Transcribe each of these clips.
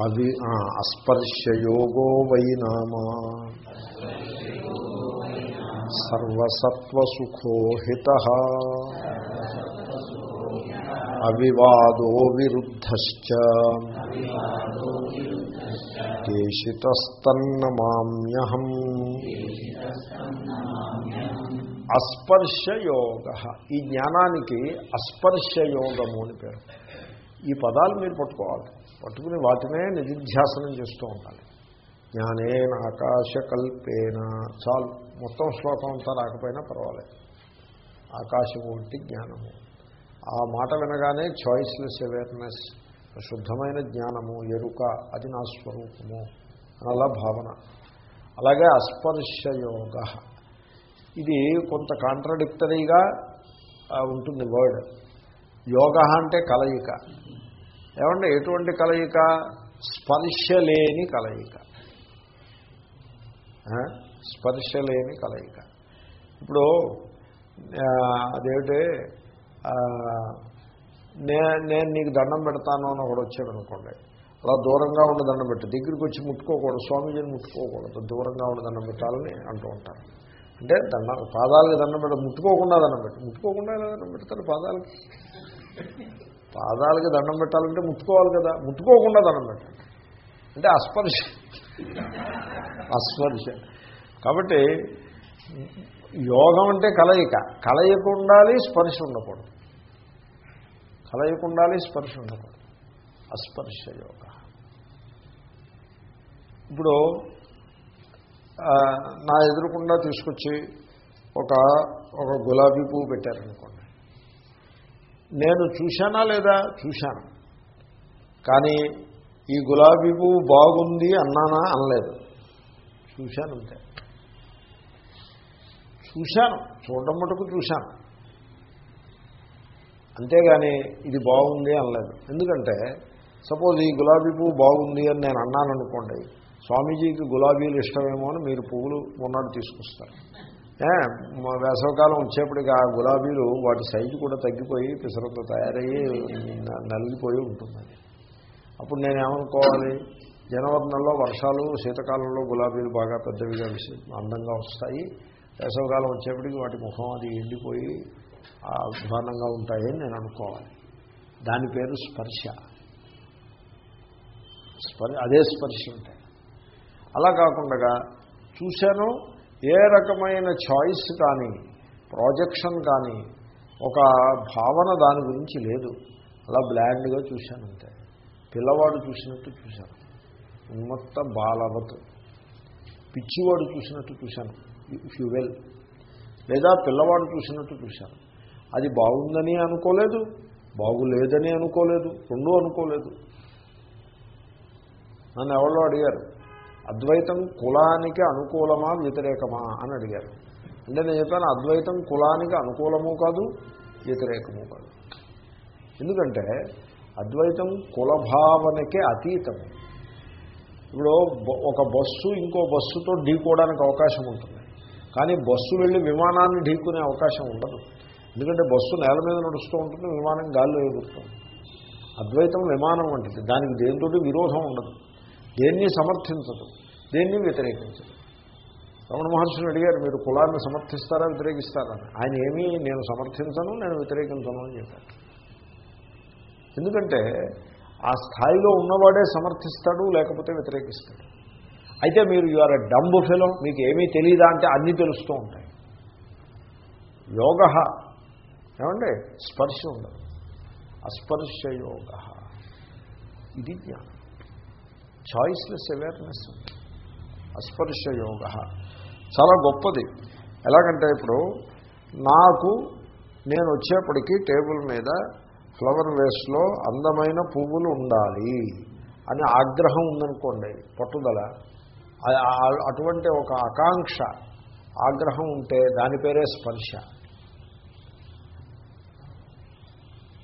అవి అస్పర్శయోగో వై నామా సర్వసత్వసుఖోహిత అవివాదో విరుద్ధశ్చ. కేషితస్తన్నమామ్యహం అస్పర్శయోగ. ఈ జ్ఞానానికి అస్పర్శయోగము అని పేరు. ఈ పదాలు మీరు పట్టుకోవాలి. పట్టుకుని వాటినే నిధిధ్యాసనం చేస్తూ ఉండాలి. జ్ఞానేన ఆకాశకల్పేన. చాలు. మొత్తం శ్లోకం అంతా రాకపోయినా పర్వాలేదు. ఆకాశము వంటి జ్ఞానము. ఆ మాట వినగానే చాయిస్లెస్ అవేర్నెస్ శుద్ధమైన జ్ఞానము ఎరుక అది నా స్వరూపము అలా భావన. అలాగే అస్పర్శయోగ. ఇది కొంత కాంట్రడిక్టరీగా ఉంటుంది వర్డ్. యోగ అంటే కలయిక. ఏమంటే ఎటువంటి కలయిక? స్పర్శ లేని కలయిక. స్పర్శ లేని కలయిక. ఇప్పుడు అదేమిటి? నే నేను నీకు దండం పెడతాను అని ఒకడు వచ్చాడు అనుకోండి. అలా దూరంగా ఉండి దండం పెట్టు. దగ్గరికి వచ్చి ముట్టుకోకూడదు స్వామీజీని ముట్టుకోకూడదు. దూరంగా ఉండి దండం పెట్టాలని అంటూ ఉంటారు. అంటే దండం పాదాలకి దండం పెట్ట ముట్టుకోకుండా దండం పెట్టు. ముట్టుకోకుండా ఎలా దండం పెడతారు పాదాలకి? పాదాలకి దండం పెట్టాలంటే ముట్టుకోవాలి కదా. ముట్టుకోకుండా దండం పెట్టాలి. అంటే అస్పర్శ. అస్పర్శ. కాబట్టి యోగం అంటే కలయిక. కలయిక ఉండాలి స్పర్శ ఉండకూడదు. కలయిక ఉండాలి స్పర్శ ఉండకూడదు. అస్పర్శ యోగ. ఇప్పుడు నా ఎదురుకుండా తీసుకొచ్చి ఒక ఒక గులాబీ పువ్వు పెట్టారనుకోండి. నేను చూశానా లేదా? చూశాను. కానీ ఈ గులాబీ పువ్వు బాగుంది అన్నానా? అనలేదు. చూశాను అంతే. చూశాను. చూడడం మటుకు చూశాను. అంతేగాని ఇది బాగుంది అనలేదు. ఎందుకంటే సపోజ్ ఈ గులాబీ పువ్వు బాగుంది అని నేను అన్నాను అనుకోండి స్వామీజీకి గులాబీలు ఇష్టమేమో అని మీరు పువ్వులు మొన్నటి తీసుకొస్తారు. వేసవకాలం వచ్చేప్పటికి ఆ గులాబీలు వాటి సైజు కూడా తగ్గిపోయి పిసరతో తయారయ్యి నలిగిపోయి ఉంటుంది. అప్పుడు నేను ఏమనుకోవాలి జనవరి నెలలో వర్షాలు శీతకాలంలో గులాబీలు బాగా పెద్దవిగా అందంగా వస్తాయి. వేసవకాలం వచ్చేప్పటికి వాటి ముఖం అది ఎండిపోయి అధ్వానంగా ఉంటాయని నేను అనుకోవాలి దాని పేరు స్పర్శ. స్పర్ అదే స్పర్శ ఉంటాయి అలా కాకుండా చూశాను ఏ రకమైన చాయిస్ కానీ ప్రాజెక్షన్ కానీ ఒక భావన దాని గురించి లేదు. అలా బ్లాండ్గా చూశానంతే పిల్లవాడు చూసినట్టు చూశాను. ఉన్మత్త బాలవత్. పిచ్చివాడు చూసినట్టు చూశాను ఇఫ్ యు వెల్ లేదా పిల్లవాడు చూసినట్టు చూశాను. అది బాగుందని అనుకోలేదు బాగులేదని అనుకోలేదు రెండూ అనుకోలేదు. నన్ను ఎవరో అడిగారు అద్వైతం కులానికి అనుకూలమా వ్యతిరేకమా అని అడిగారు. అంటే నేను చెప్పాను అద్వైతం కులానికి అనుకూలము కాదు వ్యతిరేకము కాదు. ఎందుకంటే అద్వైతం కులభావనకే అతీతము ఇప్పుడు ఒక బస్సు ఇంకో బస్సుతో ఢీకోవడానికి అవకాశం ఉంటుంది. కానీ బస్సు వెళ్ళి విమానాన్ని ఢీకునే అవకాశం ఉండదు. ఎందుకంటే బస్సు నేల మీద నడుస్తూ ఉంటుంది విమానం గాల్లో ఎగురుతుంది అద్వైతం విమానం వంటిది. దానికి దేనితోటి విరోధం ఉండదు. దేన్ని సమర్థించదు? దేన్ని వ్యతిరేకించదు? రమణ మహర్షిని అడిగారు మీరు కులాన్ని సమర్థిస్తారా వ్యతిరేకిస్తారా? ఆయన ఏమీ నేను సమర్థించను నేను వ్యతిరేకించను అని చెప్పాను ఎందుకంటే ఆ స్థాయిలో ఉన్నవాడే సమర్థిస్తాడు లేకపోతే వ్యతిరేకిస్తాడు. అయితే మీరు you are a dumb fellow మీకు ఏమీ తెలియదా అంటే అన్నీ తెలుస్తూ ఉంటాయి. యోగ. ఏమండి? స్పర్శ ఉండదు. అస్పర్శ యోగ ఇది జ్ఞానం. చాయిస్లెస్ అవేర్నెస్ అస్పర్శ యోగ చాలా గొప్పది. ఎలాగంటే ఇప్పుడు నాకు నేను వచ్చేప్పటికీ టేబుల్ మీద ఫ్లవర్ వేస్లో అందమైన పువ్వులు ఉండాలి అని ఆగ్రహం ఉందనుకోండి. పట్టుదల. అటువంటి ఒక ఆకాంక్ష ఆగ్రహం ఉంటే దాని పేరే స్పర్శ.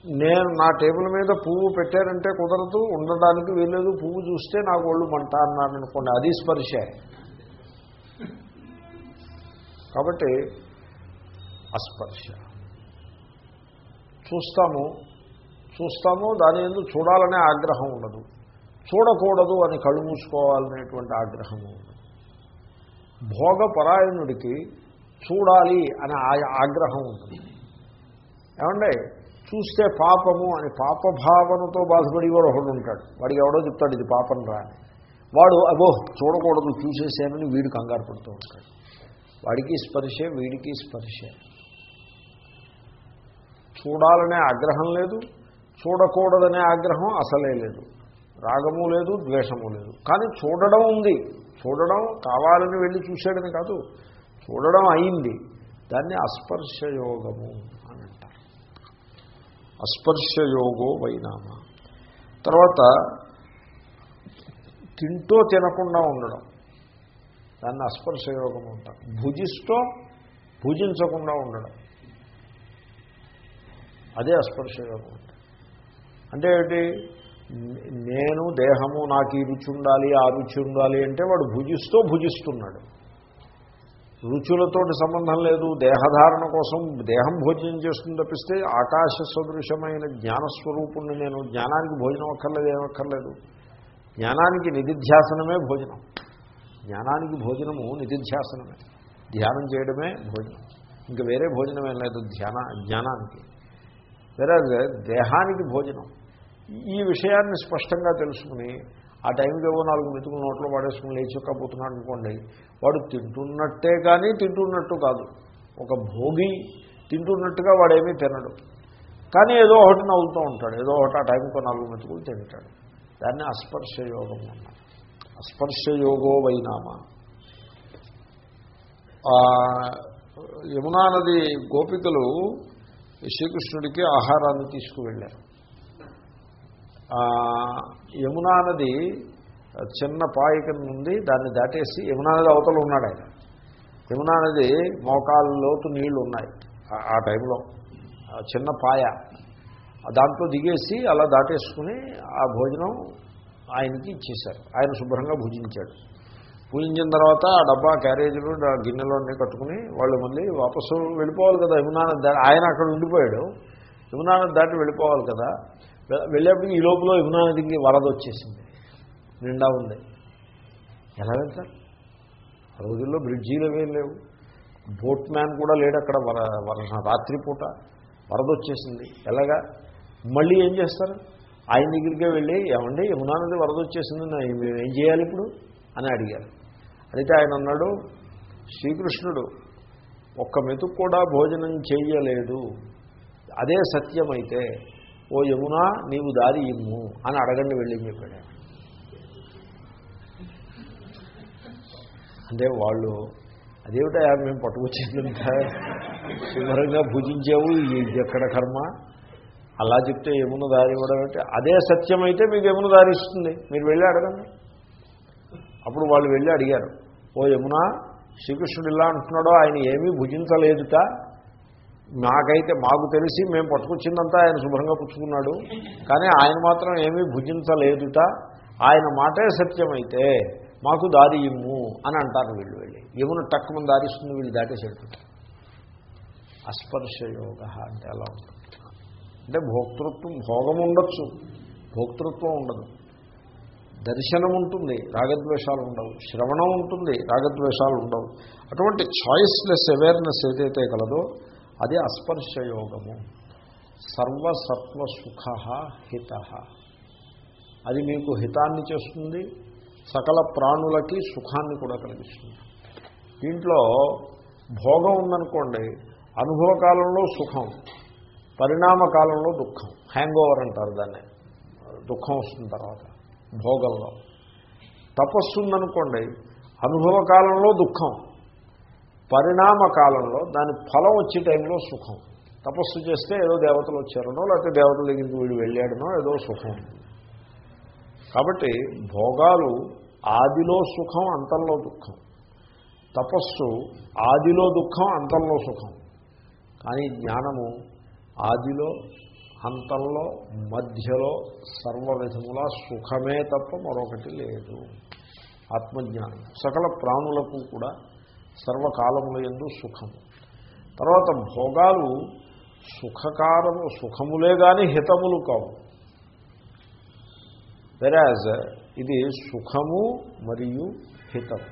నేను నా టేబుల్ మీద పువ్వు పెట్టారంటే కుదరదు ఉండడానికి వీలేదు పువ్వు చూస్తే నాకు ఒళ్ళు మంట అన్నాను అనుకోండి అది స్పర్శే. కాబట్టి అస్పర్శ. చూస్తాము చూస్తాము దాని ఎందుకు చూడాలనే ఆగ్రహం ఉండదు. చూడకూడదు అని కళ్ళు మూసుకోవాలనేటువంటి ఆగ్రహము ఉంది భోగపరాయణుడికి చూడాలి అనే ఆగ్రహం ఉంటుంది ఏమండి? చూస్తే పాపము అని పాపభావనతో బాధపడి వాడు ఒకడు ఉంటాడు. వాడికి ఎవడో చెప్తాడు ఇది పాపం రా వాడు అబో చూడకూడదు చూసేసేనని వీడు కంగారు పడుతూ ఉంటాడు. వాడికి స్పర్శే వీడికి స్పర్శే. చూడాలనే ఆగ్రహం లేదు చూడకూడదనే ఆగ్రహం అసలే లేదు. రాగము లేదు ద్వేషము లేదు. కానీ చూడడం ఉంది. చూడడం కావాలని వెళ్ళి చూశాడని కాదు చూడడం అయింది. దాన్ని అస్పర్శయోగము అస్పర్శయోగో వైనామ. తర్వాత తింటూ తినకుండా ఉండడం. దాన్ని అస్పర్శయోగం అంటారు భుజిస్తూ భుజించకుండా ఉండడం. అదే అస్పర్శయోగం. అంటే ఏంటి? నేను దేహము నాకు ఈ రుచి ఉండాలి ఆ రుచి ఉండాలి అంటే వాడు భుజిస్తూ భుజిస్తున్నాడు. రుచులతో సంబంధం లేదు. దేహధారణ కోసం దేహం భోజనం చేస్తుంది తప్పిస్తే ఆకాశ సదృశమైన జ్ఞానస్వరూపుణ్ణి నేను. జ్ఞానానికి భోజనం అక్కర్లేదు ఏమక్కర్లేదు. జ్ఞానానికి నిధిధ్యాసనమే భోజనం. జ్ఞానానికి భోజనము నిధిధ్యాసనమే. ధ్యానం చేయడమే భోజనం. ఇంకా వేరే భోజనం ఏం లేదు ధ్యాన జ్ఞానానికి. వేరే దేహానికి భోజనం. ఈ విషయాన్ని స్పష్టంగా తెలుసుకుని ఆ టైంకి ఏవో నాలుగు మెతుకులు నోట్లో పడేసుకుని లేచి అనుకోండి వాడు తింటున్నట్టే కానీ తింటున్నట్టు కాదు. ఒక భోగి తింటున్నట్టుగా వాడేమీ తినడు. కానీ ఏదో ఒకటి నవ్వుతూ ఉంటాడు ఏదో ఒకటి ఆ టైంకి నాలుగు మెతుకులు తింటాడు. దాన్ని అస్పర్శయోగం అన్నారు అస్పర్శయోగో వైనామా. ఆ యమునా నది గోపికలు శ్రీకృష్ణుడికి ఆహారాన్ని తీసుకువెళ్ళారు. యమునా నది చిన్న పాయికం ఉంది దాన్ని దాటేసి యమునా నది అవతలు ఉన్నాడు ఆయన. యమునా నది మోకాళ్ళ లోతు నీళ్ళు ఉన్నాయి ఆ- టైంలో. ఆ చిన్న పాయ. దాంట్లో దిగేసి అలా దాటేసుకుని ఆ భోజనం ఆయనకి ఇచ్చేశారు. ఆయన శుభ్రంగా భుజించాడు. పూజించిన తర్వాత ఆ డబ్బా క్యారేజీలు ఆ గిన్నెలో అన్నీ కట్టుకుని వాళ్ళు మళ్ళీ వాపసు వెళ్ళిపోవాలి కదా యమునా దా- ఆయన అక్కడ ఉండిపోయాడు. యమునానది దాటి వెళ్ళిపోవాలి కదా. వెళ్ళేప్పుడు ఈ లోపల యమునా నదికి వరద వచ్చేసింది. నిండా ఉంది. ఎలా వెళ్తారు? ఆ రోజుల్లో బ్రిడ్జీలు ఏమీ లేవు. బోట్ మ్యాన్ కూడా లేడు అక్కడ వర వర రాత్రిపూట వరద వచ్చేసింది. ఎలాగా? మళ్ళీ ఏం చేస్తారు? ఆయన దగ్గరికే వెళ్ళి ఏమండి యమునా నది వరద వచ్చేసింది నా- మేము ఏం చేయాలి ఇప్పుడు? అని అడిగారు. అయితే ఆయన అన్నాడు శ్రీకృష్ణుడు ఒక్క మెతుకు కూడా భోజనం చేయలేదు. అదే సత్యమైతే ఓ యమునా నీవు దారి ఇమ్ము అని అడగండి వెళ్ళి చెప్పాడు. అంటే వాళ్ళు అదేమిటా మేము పట్టుకొచ్చిందంట శుభ్రంగా భుజించావు? ఎక్కడ కర్మ? అలా చెప్తే యమున దారి ఇవ్వడం అంటే అదే సత్యమైతే మీకు యమున దారి ఇస్తుంది. మీరు వెళ్ళి అడగండి. అప్పుడు వాళ్ళు వెళ్ళి అడిగారు ఓ యమున శ్రీకృష్ణుడు ఇలా అంటున్నాడో ఆయన ఏమీ భుజించలేదుట. నాకైతే మాకు తెలిసి మేము పట్టుకొచ్చిందంతా ఆయన శుభ్రంగా పుచ్చుకున్నాడు. కానీ ఆయన మాత్రం ఏమీ భుజించలేదుట. ఆయన మాటే సత్యమైతే మాకు దారి ఇమ్ము అని అంటారు వీళ్ళు వెళ్ళి. యమున టక్కుమని దారిస్తుంది వీళ్ళు దాటేసేటప్పుడు. అస్పర్శయోగ అంటే అలా ఉంటుంది. అంటే భోక్తృత్వం భోగం ఉండొచ్చు. భోక్తృత్వం ఉండదు. దర్శనం ఉంటుంది రాగద్వేషాలు ఉండవు. శ్రవణం ఉంటుంది రాగద్వేషాలు ఉండవు. అటువంటి చాయిస్లెస్ అవేర్నెస్ ఏదైతే కలదో అది అస్పర్శయోగము. సర్వసత్వ సుఖ హిత. అది మీకు హితాన్ని చేస్తుంది సకల ప్రాణులకి సుఖాన్ని కూడా కలిగిస్తుంది. దీంట్లో భోగం ఉందనుకోండి అనుభవ కాలంలో సుఖం పరిణామ కాలంలో దుఃఖం హ్యాంగ్ ఓవర్ అంటారు దాన్ని. దుఃఖం వస్తుంది తర్వాత భోగంలో. తపస్సు ఉందనుకోండి అనుభవ కాలంలో దుఃఖం పరిణామ కాలంలో దాని ఫలం వచ్చే టైంలో సుఖం. తపస్సు చేస్తే ఏదో దేవతలు వచ్చారనో లేకపోతే దేవతల దగ్గరికి వీడు వెళ్ళాడనో ఏదో సుఖం. కాబట్టి భోగాలు ఆదిలో సుఖం అంతంలో దుఃఖం. తపస్సు ఆదిలో దుఃఖం అంతంలో సుఖం. కానీ జ్ఞానము ఆదిలో అంతంలో మధ్యలో సర్వ విధముల సుఖమే తప్ప మరొకటి లేదు. ఆత్మజ్ఞానం. సకల ప్రాణులకు కూడా సర్వకాలముల ఎందు సుఖము తర్వాత భోగాలు సుఖకారము సుఖములే కానీ హితములు కావు. వెరాజ్ ఇది సుఖము మరియు హితం.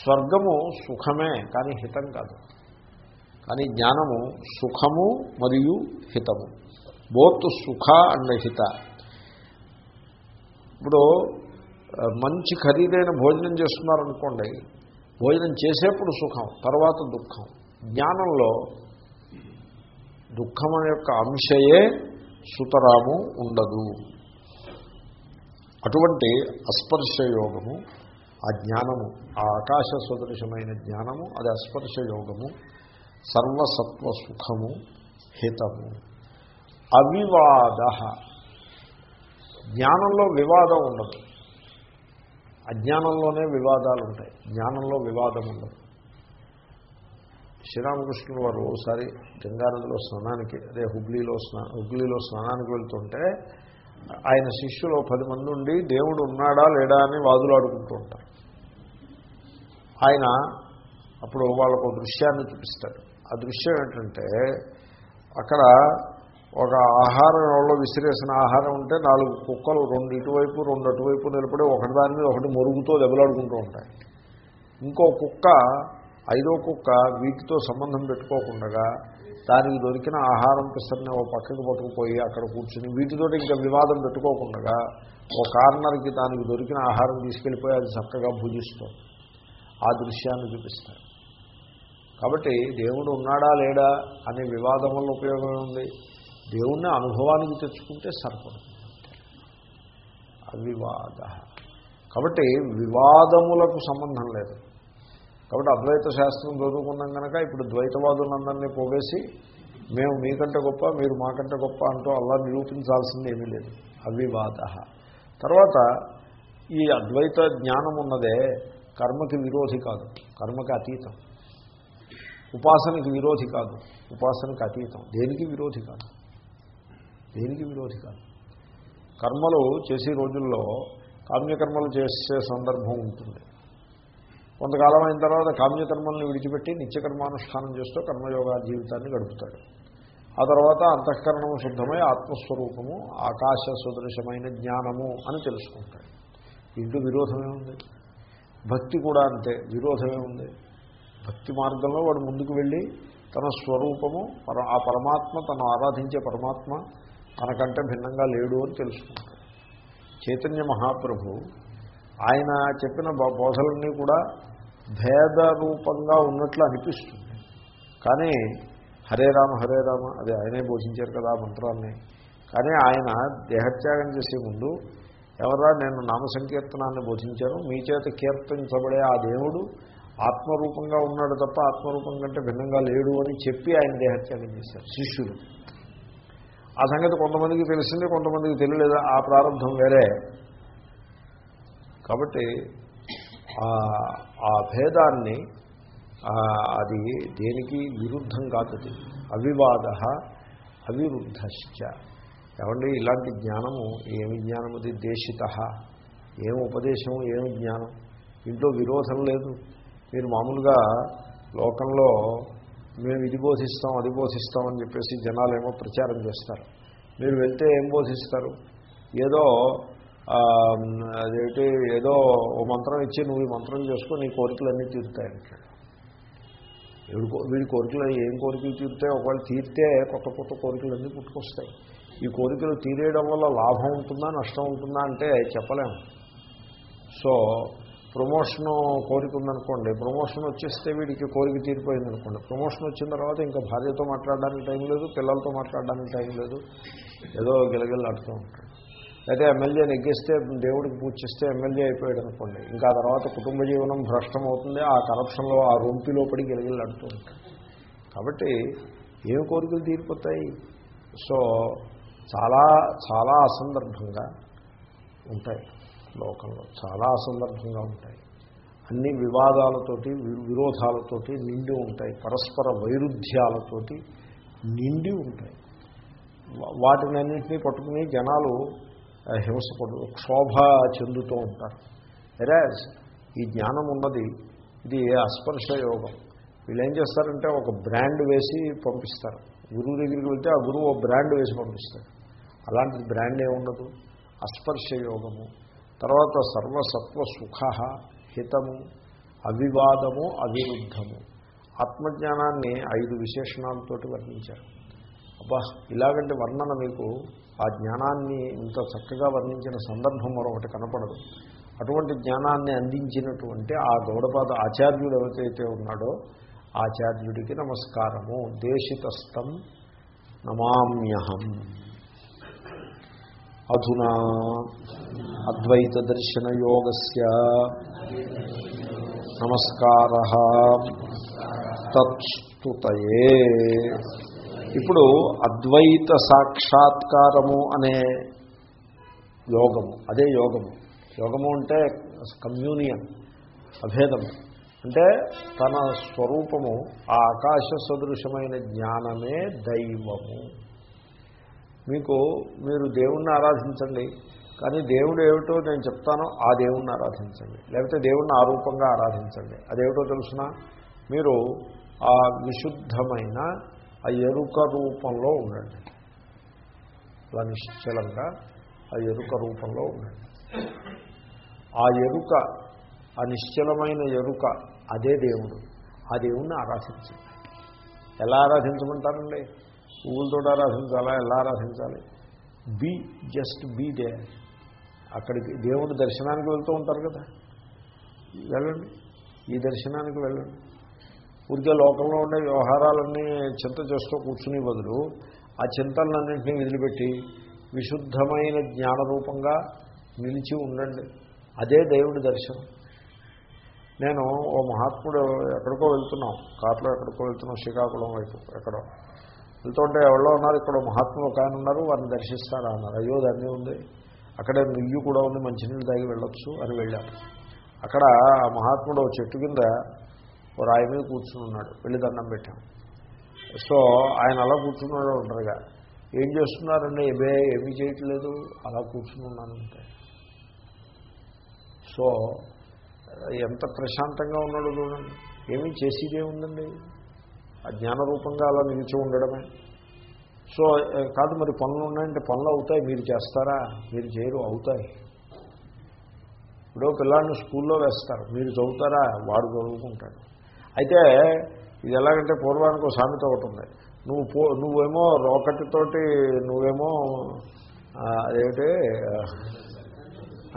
స్వర్గము సుఖమే కానీ హితం కాదు. కానీ జ్ఞానము సుఖము మరియు హితము. బోత్ సుఖ అండ్ హిత. ఇప్పుడు మంచి ఖరీదైన భోజనం చేస్తున్నారనుకోండి భోజనం చేసేప్పుడు సుఖం తర్వాత దుఃఖం. జ్ఞానంలో దుఃఖం యొక్క అంశయే సుతరాము ఉండదు. అటువంటి అస్పర్శ యోగము ఆ జ్ఞానము ఆ ఆకాశ సదృశమైన జ్ఞానము అది అస్పర్శయోగము సర్వసత్వ సుఖము హితము. అవివాద. జ్ఞానంలో వివాదం ఉండదు. అజ్ఞానంలోనే వివాదాలు ఉంటాయి జ్ఞానంలో వివాదం ఉండదు శ్రీరామకృష్ణుడు వారు ఒకసారి గంగానదిలో స్నానానికి అదే హుగ్లీలో స్నా హుగ్లీలో స్నానానికి వెళ్తుంటే ఆయన శిష్యులు పది మంది ఉండి దేవుడు ఉన్నాడా లేడా అని వాదులాడుకుంటూ ఉంటారు. ఆయన అప్పుడు వాళ్ళకు దృశ్యాన్ని చూపిస్తాడు. ఆ దృశ్యం ఏంటంటే అక్కడ ఒక ఆహారం ఎవరో విసిరేసిన ఆహారం ఉంటే నాలుగు కుక్కలు రెండు ఇటువైపు రెండు అటువైపు నిలబడి ఒకటి దాని మీద ఒకటి మురుగుతో దెబ్బలాడుకుంటూ ఉంటాయి. ఇంకో కుక్క ఐదో కుక్క వీటితో సంబంధం పెట్టుకోకుండా దానికి దొరికిన ఆహారం పిసర్ని ఓ పక్కకు పట్టుకుపోయి అక్కడ కూర్చుని వీటితో ఇంకా వివాదం పెట్టుకోకుండా ఓ కార్నర్కి దానికి దొరికిన ఆహారం తీసుకెళ్ళిపోయి అది చక్కగా భుజిస్తుంది. ఆ దృశ్యాన్ని చూపిస్తారు. కాబట్టి దేవుడు ఉన్నాడా లేడా అనే వివాదం వల్ల ఉపయోగం ఉంది దేవుణ్ణి అనుభవానికి తెచ్చుకుంటే సరిపడుతుంది అవివాద. కాబట్టి వివాదములకు సంబంధం లేదు. కాబట్టి అద్వైత శాస్త్రం చదువుకున్నాం కనుక ఇప్పుడు ద్వైతవాదులందరినీ పోగేసి మేము మీకంటే గొప్ప మీరు మాకంటే గొప్ప అంటూ అలా నిరూపించాల్సింది ఏమీ లేదు. అవివాద. తర్వాత ఈ అద్వైత జ్ఞానం ఉన్నదే కర్మకి విరోధి కాదు. కర్మకి అతీతం. ఉపాసనకి విరోధి కాదు. ఉపాసనకి అతీతం. దేనికి విరోధి కాదు? దేనికి విరోధి కాదు. కర్మలు చేసే రోజుల్లో కామ్యకర్మలు చేసే సందర్భం ఉంటుంది. కొంతకాలం అయిన తర్వాత కామ్యకర్మల్ని విడిచిపెట్టి నిత్యకర్మానుష్ఠానం చేస్తూ కర్మయోగ జీవితాన్ని గడుపుతాడు. ఆ తర్వాత అంతఃకరణము శుద్ధమై ఆత్మస్వరూపము ఆకాశ సదృశమైన జ్ఞానము అని తెలుసుకుంటాడు. ఇంట్లో విరోధమే ఉంది. భక్తి కూడా అంతే విరోధమే ఉంది. భక్తి మార్గంలో వాడు ముందుకు వెళ్ళి తన స్వరూపము పర ఆ పరమాత్మ తను ఆరాధించే పరమాత్మ తనకంటే భిన్నంగా లేడు అని తెలుసుకుంటాడు. చైతన్య మహాప్రభు ఆయన చెప్పిన బోధలన్నీ కూడా భేద రూపంగా ఉన్నట్లు అనిపిస్తుంది. కానీ హరే రామ హరే రామ అదే ఆయనే బోధించారు కదా మంత్రాన్ని. కానీ ఆయన దేహత్యాగం చేసే ముందు ఎవరా నేను నామ సంకీర్తనాన్ని బోధించాను మీ చేత కీర్తించబడే ఆ దేవుడు ఆత్మరూపంగా ఉన్నాడు తప్ప ఆత్మరూపం కంటే భిన్నంగా లేడు అని చెప్పి ఆయన దేహత్యాగం చేశారు శిష్యుడు. ఆ సంగతి కొంతమందికి తెలిసింది కొంతమందికి తెలియలేదు? ఆ ప్రారంభం వేరే. కాబట్టి ఆ- భేదాన్ని అది దేనికి విరుద్ధం కాదు అవివాద అవిరుద్ధశ్చ. ఏమండి? ఇలాంటి జ్ఞానము ఏమి జ్ఞానం అది దేశిత. ఏం ఉపదేశం ఏమి జ్ఞానం? ఇంట్లో విరోధం లేదు. మీరు మామూలుగా లోకంలో మేము ఇది బోధిస్తాం అది బోధిస్తాం అని చెప్పేసి జనాలు ఏమో ప్రచారం చేస్తారు. మీరు వెళ్తే ఏం బోధిస్తారు? ఏదో ఆ, అదేంటి ఏదో ఓ మంత్రం ఇచ్చి నువ్వు ఈ మంత్రం చేసుకో నీ కోరికలన్నీ తీరుతాయంటాడు వీడి వీడి కోరికలు ఏం కోరికలు తీరుతాయి ఒకవేళ తీరితే కొత్త కొత్త కోరికలు అన్నీ పుట్టుకొస్తాయి. ఈ కోరికలు తీరేయడం వల్ల లాభం ఉంటుందా నష్టం ఉంటుందా అంటే చెప్పలేము సో ప్రమోషన్ కోరిక ఉందనుకోండి ప్రమోషన్ వచ్చేస్తే వీడికి కోరిక తీరిపోయింది అనుకోండి ప్రమోషన్ వచ్చిన తర్వాత ఇంకా భార్యతో మాట్లాడడానికి టైం లేదు పిల్లలతో మాట్లాడడానికి టైం లేదు ఏదో గిలగిల్లాడుతూ ఉంటాడు. అయితే ఎమ్మెల్యే నెగ్గేస్తే దేవుడికి పూజ చేస్తే ఎమ్మెల్యే అయిపోయాడు అనుకోండి ఇంకా ఆ తర్వాత కుటుంబ జీవనం భ్రష్టం అవుతుంది ఆ కరప్షన్లో ఆ రొంపిలో పడి గిలగిల్లాడుతూ ఉంటాడు. కాబట్టి ఏం కోరికలు తీరిపోతాయి? సో చాలా చాలా అసందర్భంగా ఉంటాయి. లోకంలో చాలా అసందర్భంగా ఉంటాయి. అన్ని వివాదాలతోటి వి- విరోధాలతోటి నిండి ఉంటాయి. పరస్పర వైరుధ్యాలతోటి నిండి ఉంటాయి. వాటినన్నింటినీ పట్టుకుని జనాలు హింసపడు క్షోభ చెందుతూ ఉంటారు. వెరాజ్ ఈ జ్ఞానం ఉన్నది ఇది అస్పర్శ యోగం. వీళ్ళు ఏం చేస్తారంటే ఒక బ్రాండ్ వేసి పంపిస్తారు. గురువు దగ్గరికి వెళ్తే ఆ గురువు ఒక బ్రాండ్ వేసి పంపిస్తాడు. అలాంటిది బ్రాండ్ ఏముండదు? అస్పర్శ యోగము. తర్వాత సర్వసత్వ సుఖ హితము అవివాదము అవిరుద్ధము. ఆత్మజ్ఞానాన్ని ఐదు విశేషణాలతోటి వర్ణించారు. అబ్బా ఇలాగంటే వర్ణన మీకు ఆ జ్ఞానాన్ని ఇంత చక్కగా వర్ణించిన సందర్భం మరొకటి కనపడదు. అటువంటి జ్ఞానాన్ని అందించినటువంటి ఆ గౌడపాద ఆచార్యుడు ఎవరైతే ఉన్నాడో ఆచార్యుడికి నమస్కారము. దేశితస్థం నమామ్యహం. అధునా అద్వైత నమస్కార తత్స్తుతయే ఇప్పుడు అద్వైత సాక్షాత్కారము అనే యోగము అదే యోగము. యోగము అంటే కమ్యూనియన్ అభేదము. అంటే తన స్వరూపము ఆ ఆకాశ సదృశమైన జ్ఞానమే దైవము. మీకు మీరు దేవుణ్ణి ఆరాధించండి. కానీ దేవుడు ఏమిటో నేను చెప్తానో ఆ దేవుణ్ణి ఆరాధించండి. లేకపోతే దేవుణ్ణి ఆ రూపంగా ఆరాధించండి. అదేమిటో తెలుసిన? మీరు ఆ విశుద్ధమైన ఆ ఎరుక రూపంలో ఉండండి. అలా నిశ్చలంగా ఆ ఎరుక రూపంలో ఉండండి. ఆ ఎరుక ఆ నిశ్చలమైన ఎరుక అదే దేవుడు. ఆ దేవుణ్ణి ఆరాధించండి. ఎలా ఆరాధించమంటారండి? పువ్వులతో ఆరాధించాలా? ఎలా ఆరాధించాలి? బీ జస్ట్ బీ దే అక్కడికి దేవుడి దర్శనానికి వెళ్తూ ఉంటారు కదా? వెళ్ళండి. ఈ దర్శనానికి వెళ్ళండి. ఊరికే లోకంలో ఉండే వ్యవహారాలన్నీ చింత చేస్తూ కూర్చుని బదులు ఆ చింతలన్నింటినీ వదిలిపెట్టి విశుద్ధమైన జ్ఞానరూపంగా నిలిచి ఉండండి. అదే దేవుడి దర్శనం. నేను ఓ మహాత్ముడు ఎక్కడికో వెళ్తున్నాం. కాట్లో ఎక్కడికో వెళ్తున్నాం. శ్రీకాకుళం వైపు ఎక్కడో. వెళ్తుంటే ఎవరో ఉన్నారు ఇక్కడ మహాత్ములు ఒక ఆయన ఉన్నారు వారిని దర్శిస్తారా అన్నారు. అయ్యో దాన్ని ఉంది. అక్కడే నుయ్యి కూడా ఉంది మంచినీళ్ళు తాగి వెళ్ళొచ్చు అని వెళ్ళాను అక్కడ ఆ మహాత్ముడు చెట్టు కింద ఓ రాయి మీద కూర్చుని ఉన్నాడు. వెళ్ళి దండం పెట్టాం. సో ఆయన అలా కూర్చున్నాడు ఉండరుగా ఏం చేస్తున్నారండి? ఏమే ఏమీ చేయట్లేదు. అలా కూర్చుని ఉన్నాను అంతే. సో ఎంత ప్రశాంతంగా ఉన్నాడు చూడండి. ఏమీ చేసేదే ఉందండి? ఆ జ్ఞానరూపంగా అలా నిలిచి ఉండడమే. సో కాదు మరి పనులు ఉన్నాయంటే పనులు అవుతాయి మీరు చేస్తారా? మీరు చేయరు అవుతాయి. ఇప్పుడు పిల్లాడిని స్కూల్లో వేస్తారు మీరు చదువుతారా? వాడు చదువుకుంటాడు. అయితే ఇది ఎలాగంటే పూర్వానికి ఒక సామెత ఒకటి ఉంది. నువ్వు పో నువ్వేమో రోకటితోటి నువ్వేమో అదేమిటి?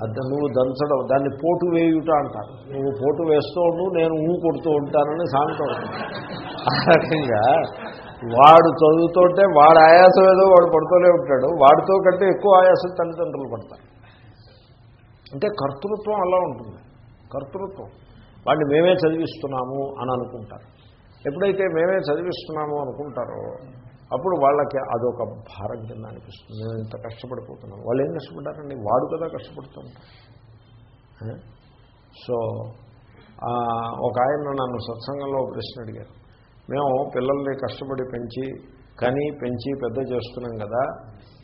నువ్వు దంచడం దాన్ని పోటు వేయుట అంటారు. నువ్వు పోటు వేస్తూ ఉండు నేను ఊ కొడుతూ ఉంటానని సామెత ఆ రకంగా వాడు చదువుతుంటే వాడు ఆయాసం ఏదో వాడు పడుతూనే ఉంటాడు. వాడితో కంటే ఎక్కువ ఆయాసం తల్లిదండ్రులు పడతారు. అంటే కర్తృత్వం అలా ఉంటుంది. కర్తృత్వం. వాడిని మేమే చదివిస్తున్నాము అని అనుకుంటారు. ఎప్పుడైతే మేమే చదివిస్తున్నాము అనుకుంటారో అప్పుడు వాళ్ళకి అదొక భారం కింద అనిపిస్తుంది. నేను ఇంత కష్టపడిపోతున్నాను. వాళ్ళు ఏం కష్టపడ్డారండి? వాడు కదా కష్టపడుతుంటారు సో ఒక ఆయన నన్ను సత్సంగంలో ప్రశ్న అడిగారు. మేము పిల్లల్ని కష్టపడి పెంచి కని పెంచి పెద్ద చేస్తున్నాం కదా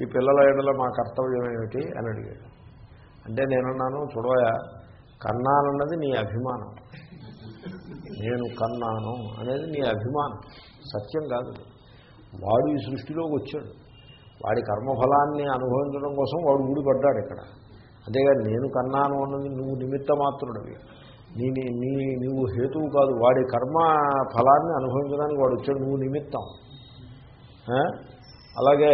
ఈ పిల్లల ఏడలో మా కర్తవ్యం ఏమిటి అని అడిగాడు. అంటే నేనున్నాను చూడవయా కన్నానన్నది నీ అభిమానం. నేను కన్నాను అనేది నీ అభిమానం. సత్యం కాదు వాడు ఈ సృష్టిలోకి వచ్చాడు. వాడి కర్మఫలాన్ని అనుభవించడం కోసం వాడు ఊడిపడ్డాడు ఇక్కడ. అంతేగాని నేను కన్నాను అన్నది నువ్వు నిమిత్త మాత్రుడివి నీ నీ నువ్వు హేతువు కాదు. వాడి కర్మ ఫలాన్ని అనుభవించడానికి వాడు వచ్చాడు. నువ్వు నిమిత్తం. అలాగే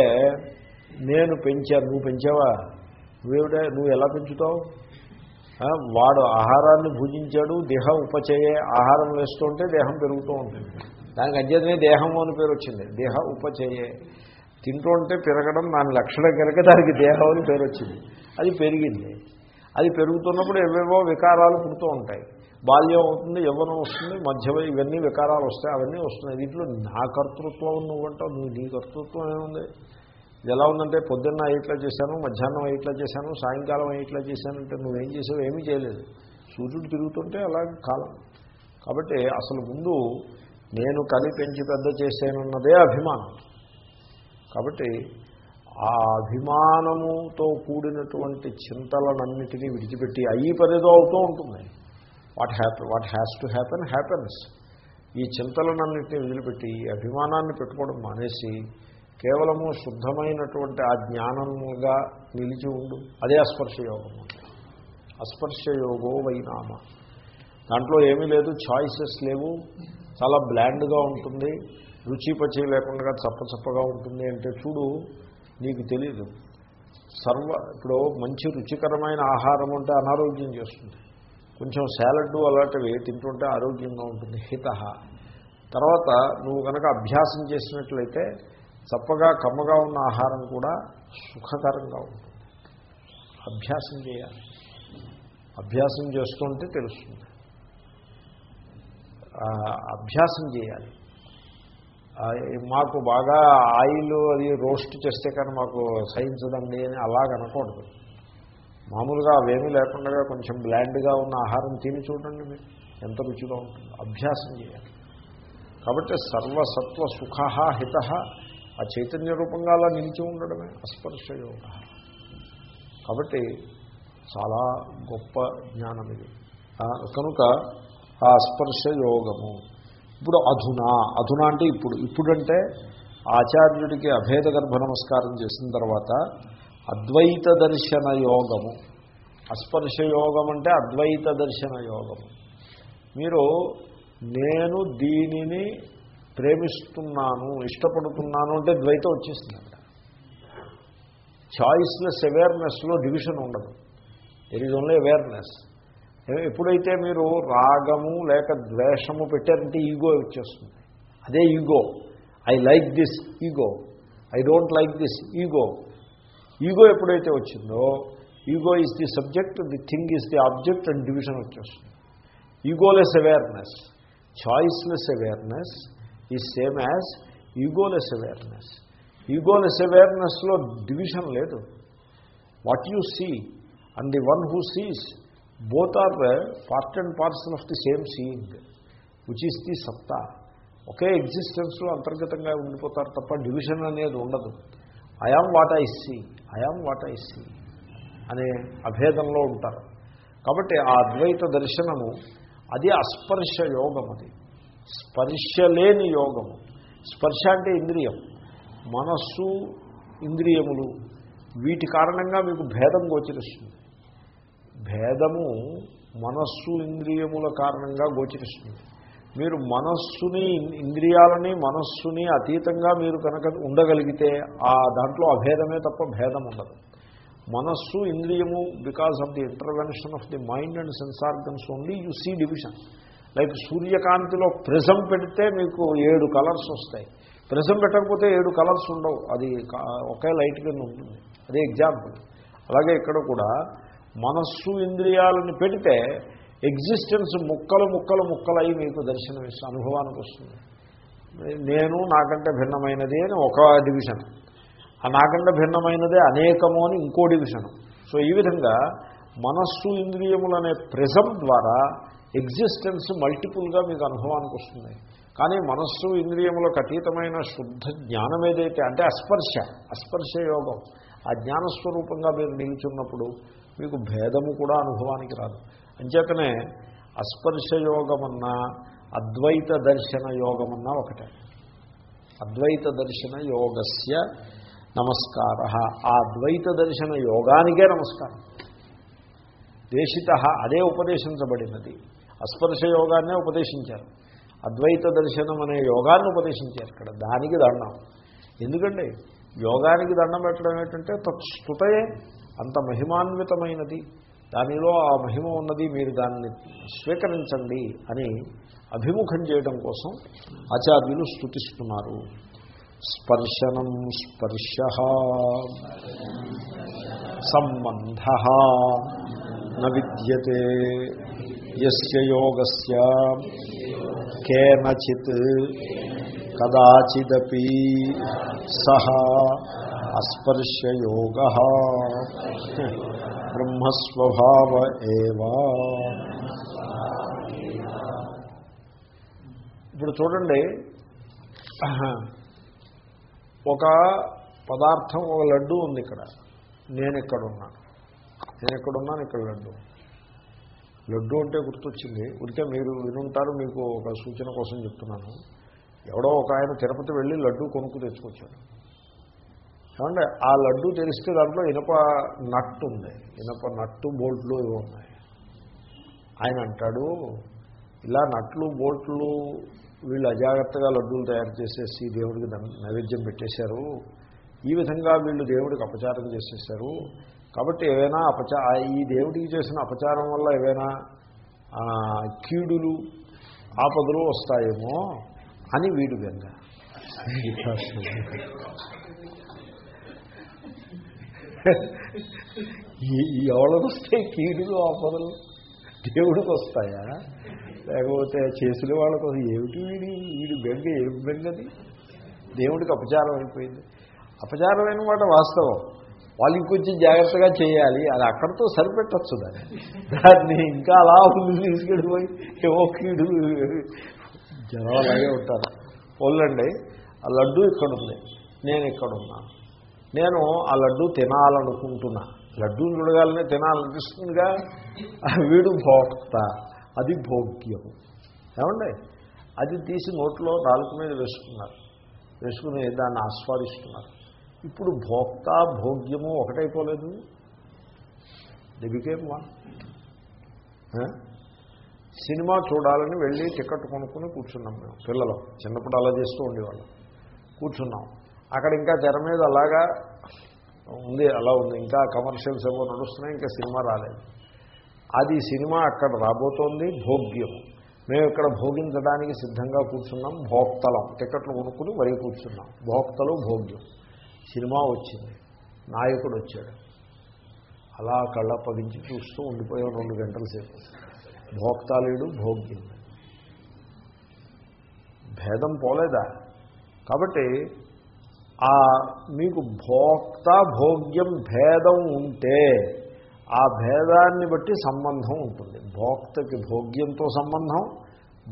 నేను పెంచాను నువ్వు పెంచావా? నువ్వేమిటే? నువ్వు ఎలా పెంచుతావు? వాడు ఆహారాన్ని భుజించాడు. దేహం ఉపచయే ఆహారం వేస్తుంటే దేహం పెరుగుతూ ఉంటుంది. దానికి అధ్యతమే దేహము అని పేరు వచ్చింది. దేహ ఉపచయే. తింటూ ఉంటే పెరగడం దాని లక్షణం కనుక దానికి దేహం అని పేరు వచ్చింది. అది పెరిగింది. అది పెరుగుతున్నప్పుడు ఏవేవో వికారాలు పుడుతూ ఉంటాయి. బాల్యం అవుతుంది యవ్వనం వస్తుంది మధ్యలో ఇవన్నీ వికారాలు వస్తాయి అవన్నీ వస్తున్నాయి. దీంట్లో నా కర్తృత్వం నువ్వంటావు నువ్వు నీ కర్తృత్వం ఏముంది? ఇది ఎలా ఉందంటే పొద్దున్న ఇట్లా చేశాను మధ్యాహ్నం ఇట్లా చేశాను సాయంకాలం ఇట్లా చేశానంటే నువ్వేం చేసావు ఏమీ చేయలేదు. సూర్యుడు తిరుగుతుంటే అలాగే కాలం. కాబట్టి అసలు ముందు నేను కలి పెంచి పెద్ద చేశానన్నదే అభిమానం. కాబట్టి ఆ అభిమానముతో కూడినటువంటి చింతలనన్నిటినీ విడిచిపెట్టి అయ్యి పదేదో అవుతూ ఉంటుంది. What happy what has to happen happens ఈ చింతలనన్నింటినీ వదిలిపెట్టి అభిమానాన్ని పెట్టుకోవడం మానేసి కేవలము శుద్ధమైనటువంటి ఆ జ్ఞానముగా నిలిచి ఉండు. అదే అస్పర్శ యోగము అస్పర్శ యోగో వైనామ దాంట్లో ఏమీ లేదు చాయిసెస్ లేవు. చాలా బ్లాండ్గా ఉంటుంది. రుచి పచ్చి లేకుండా చప్ప చప్పగా ఉంటుంది అంటే చూడు నీకు తెలీదు. సర్వ ఇప్పుడు మంచి రుచికరమైన ఆహారం ఉంటే అనారోగ్యం చేస్తుంది. కొంచెం శాలడ్డు అలాంటివి తింటుంటే ఆరోగ్యంగా ఉంటుంది. హిత. తర్వాత నువ్వు కనుక అభ్యాసం చేసినట్లయితే చప్పగా కమ్మగా ఉన్న ఆహారం కూడా సుఖకరంగా ఉంటుంది. అభ్యాసం చేయాలి. అభ్యాసం చేస్తుంటే తెలుస్తుంది. అభ్యాసం చేయాలి. మాకు బాగా ఆయిల్ అది రోస్ట్ చేస్తే కానీ మాకు సహించదండి అని అలాగనకూడదు మామూలుగా అవేమీ లేకుండా కొంచెం బ్లాండ్గా ఉన్న ఆహారం తిని చూడండి మీరు. ఎంత రుచిగా ఉంటుంది. అభ్యాసం చేయాలి. కాబట్టి సర్వసత్వ సుఖ హిత ఆ చైతన్య రూపంగా అలా నిలిచి ఉండడమే అస్పర్శ యోగ. కాబట్టి చాలా గొప్ప జ్ఞానం ఇది కనుక ఆ స్పర్శ యోగము ఇప్పుడు అధునా అధునా అంటే ఇప్పుడు ఇప్పుడంటే ఆచార్యుడికి అభేద గర్భ నమస్కారం చేసిన తర్వాత అద్వైత దర్శన యోగము. అస్పర్శ యోగం అంటే అద్వైత దర్శన యోగము. మీరు నేను దీనిని ప్రేమిస్తున్నాను ఇష్టపడుతున్నాను అంటే ద్వైతం వచ్చేస్తుంది అక్కడ. చాయిస్లెస్ అవేర్నెస్లో డివిజన్ ఉండదు. దెర్ ఈజ్ ఓన్లీ అవేర్నెస్ ఎప్పుడైతే మీరు రాగము లేక ద్వేషము పెట్టారంటే ఈగో వచ్చేస్తుంది. అదే ego. I like this ego I don't like this ego ego ఎప్పుడైతే వచ్చిందో ego is the subject the thing is the object and division వచ్చేస్తుంది. Egoless awareness choiceless awareness is same as egoless awareness egoless అవేర్నెస్లో division లేదు. What you see and the one who sees both are part and parcel of the same seeing which is the సత్తా ఒకే ఎగ్జిస్టెన్స్లో అంతర్గతంగా ఉండిపోతారు తప్ప division అనేది ఉండదు I am what I see I am what I see అనే అభేదంలో ఉంటారు కాబట్టి ఆ అద్వైత దర్శనము అది అస్పర్శ యోగం అది స్పర్శ లేని యోగము స్పర్శ అంటే ఇంద్రియం మనస్సు ఇంద్రియములు వీటి కారణంగా మీకు భేదం గోచరిస్తుంది భేదము మనస్సు ఇంద్రియముల కారణంగా గోచరిస్తుంది. మీరు మనస్సుని ఇంద్రియాలని మనస్సుని అతీతంగా మీరు కనుక ఉండగలిగితే ఆ దాంట్లో అభేదమే తప్ప భేదం ఉండదు. మనస్సు ఇంద్రియము because of the intervention of the mind and sense organs only you see division like సూర్యకాంతిలో ప్రిజం పెడితే మీకు ఏడు కలర్స్ వస్తాయి. ప్రిజం పెట్టకపోతే ఏడు కలర్స్ ఉండవు. అది ఒకే లైట్ కింద ఉంటుంది. అదే ఎగ్జాంపుల్ అలాగే ఇక్కడ కూడా మనస్సు ఇంద్రియాలను పెడితే ఎగ్జిస్టెన్స్ ముక్కలు ముక్కలు ముక్కలై మీకు దర్శనమిస్తూ అనుభవానికి వస్తుంది. నేను నాకంటే భిన్నమైనది అని ఒక డివిజన్ ఆ నాకంటే భిన్నమైనదే అనేకము అని ఇంకో డివిజన్ సో ఈ విధంగా మనస్సు ఇంద్రియములు అనే ప్రిజం ద్వారా ఎగ్జిస్టెన్స్ మల్టిపుల్గా మీకు అనుభవానికి వస్తుంది. కానీ మనస్సు ఇంద్రియములకు అతీతమైన శుద్ధ జ్ఞానం ఏదైతే అంటే అస్పర్శ అస్పర్శ యోగం. ఆ జ్ఞానస్వరూపంగా మీరు నిలుచున్నప్పుడు మీకు భేదము కూడా అనుభవానికి రాదు. అంచేతనే అస్పర్శ యోగమన్నా అద్వైత దర్శన యోగమన్నా ఒకటే. అద్వైత దర్శన యోగస్య నమస్కార. ఆ అద్వైత దర్శన యోగానికే నమస్కారం. దేశిత అదే ఉపదేశించబడినది. అస్పర్శ యోగాన్నే ఉపదేశించారు. అద్వైత దర్శనం అనే యోగాన్ని ఉపదేశించారు ఇక్కడ. దానికి దండం. ఎందుకండి? యోగానికి దండం పెట్టడం ఏంటంటే తత్స్తుతయే అంత మహిమాన్వితమైనది. దానిలో ఆ మహిమ ఉన్నది మీరు దాన్ని స్వీకరించండి అని అభిముఖం చేయడం కోసం ఆచార్యులు స్థుతిస్తున్నారు స్పర్శనం స్పర్శ సంబంధ న విద్యతే యస్య కేనచిత్ కదాచిదీ సహ అస్పర్శయోగ. బ్రహ్మస్వభావ ఏవా. ఇప్పుడు చూడండి ఒక పదార్థం ఒక లడ్డు ఉంది ఇక్కడ. నేను ఇక్కడున్నాను నేను ఎక్కడున్నాను? ఇక్కడ లడ్డు. లడ్డు అంటే గుర్తొచ్చింది. ఉంటే మీరు వినుంటారు మీకు ఒక సూచన కోసం చెప్తున్నాను. ఎవడో ఒక ఆయన తిరుపతి వెళ్ళి లడ్డు కొనుక్కు తెచ్చుకొచ్చాడు. ఏమంటే ఆ లడ్డు తెలిస్తే దాంట్లో ఇనప నట్టు ఉంది. ఇనప నట్టు బోల్ట్లు ఇవి ఉన్నాయి. ఆయన అంటాడు ఇలా నట్లు బోల్ట్లు వీళ్ళు అజాగ్రత్తగా లడ్డూలు తయారు చేసేసి దేవుడికి నైవేద్యం పెట్టేశారు. ఈ విధంగా వీళ్ళు దేవుడికి అపచారం చేసేసారు కాబట్టి ఏవైనా అపచా ఈ దేవుడికి చేసిన అపచారం వల్ల ఏవైనా కీడులు ఆపదలు వస్తాయేమో అని వీడు గంగా ఎవరికి వస్తాయి కీడులు ఆపదలు? దేవుడికి వస్తాయా లేకపోతే చేసిన వాళ్ళకి ఏమిటి వీడి? వీడి బెంగ ఏమి బెంగది? దేవుడికి అపచారం అయిపోయింది. అపచారమైన మాట వాస్తవం. వాళ్ళు ఇంకొంచెం జాగ్రత్తగా చేయాలి. అది అక్కడితో సరిపెట్టచ్చు దాన్ని. దాన్ని ఇంకా అలా ముందుకు తీసుకెళ్ళిపోయి ఏవో కీడు జనం అలాగే ఉంటారు. పొల్లండి ఆ లడ్డు ఇక్కడ ఉంది నేను ఇక్కడ ఉన్నాను నేను ఆ లడ్డు తినాలనుకుంటున్నా. లడ్డూని చూడగాలనే తినాలనిపిస్తుందిగా. ఆ వీడు భోక్త. అది భోగ్యము ఏమండి? అది తీసి నోట్లో నాలుగు మీద వేసుకున్నారు. వేసుకుని దాన్ని ఆస్వాదిస్తున్నారు. ఇప్పుడు భోక్త భోగ్యము ఒకటైపోలేదు. దివికేం వన్ సినిమా చూడాలని వెళ్ళి టికెట్ కొనుక్కుని కూర్చున్నాం మేము పిల్లలు. చిన్నప్పుడు అలా చేస్తూ ఉండేవాళ్ళం. కూర్చున్నాం. అక్కడ ఇంకా తెర మీద అలాగా ఉంది అలా ఉంది. ఇంకా కమర్షియల్స్ ఏవో నడుస్తున్నాయి ఇంకా సినిమా రాలేదు. అది సినిమా అక్కడ రాబోతోంది భోగ్యం. మేము ఇక్కడ భోగించడానికి సిద్ధంగా కూర్చున్నాం భోక్తలం. టికెట్లు కొనుక్కుని మరీ కూర్చున్నాం. భోక్తలు భోగ్యం. సినిమా వచ్చింది. నాయకుడు వచ్చాడు. అలా కళ్ళ పగించి చూస్తూ ఉండిపోయాం రెండు గంటల సేపు. భోక్తాలేడు భోగ్యం. భేదం పోలేదా? కాబట్టి ఆ మీకు భోక్త భోగ్యం భేదం ఉంటే ఆ భేదాన్ని బట్టి సంబంధం ఉంటుంది. భోక్తకి భోగ్యంతో సంబంధం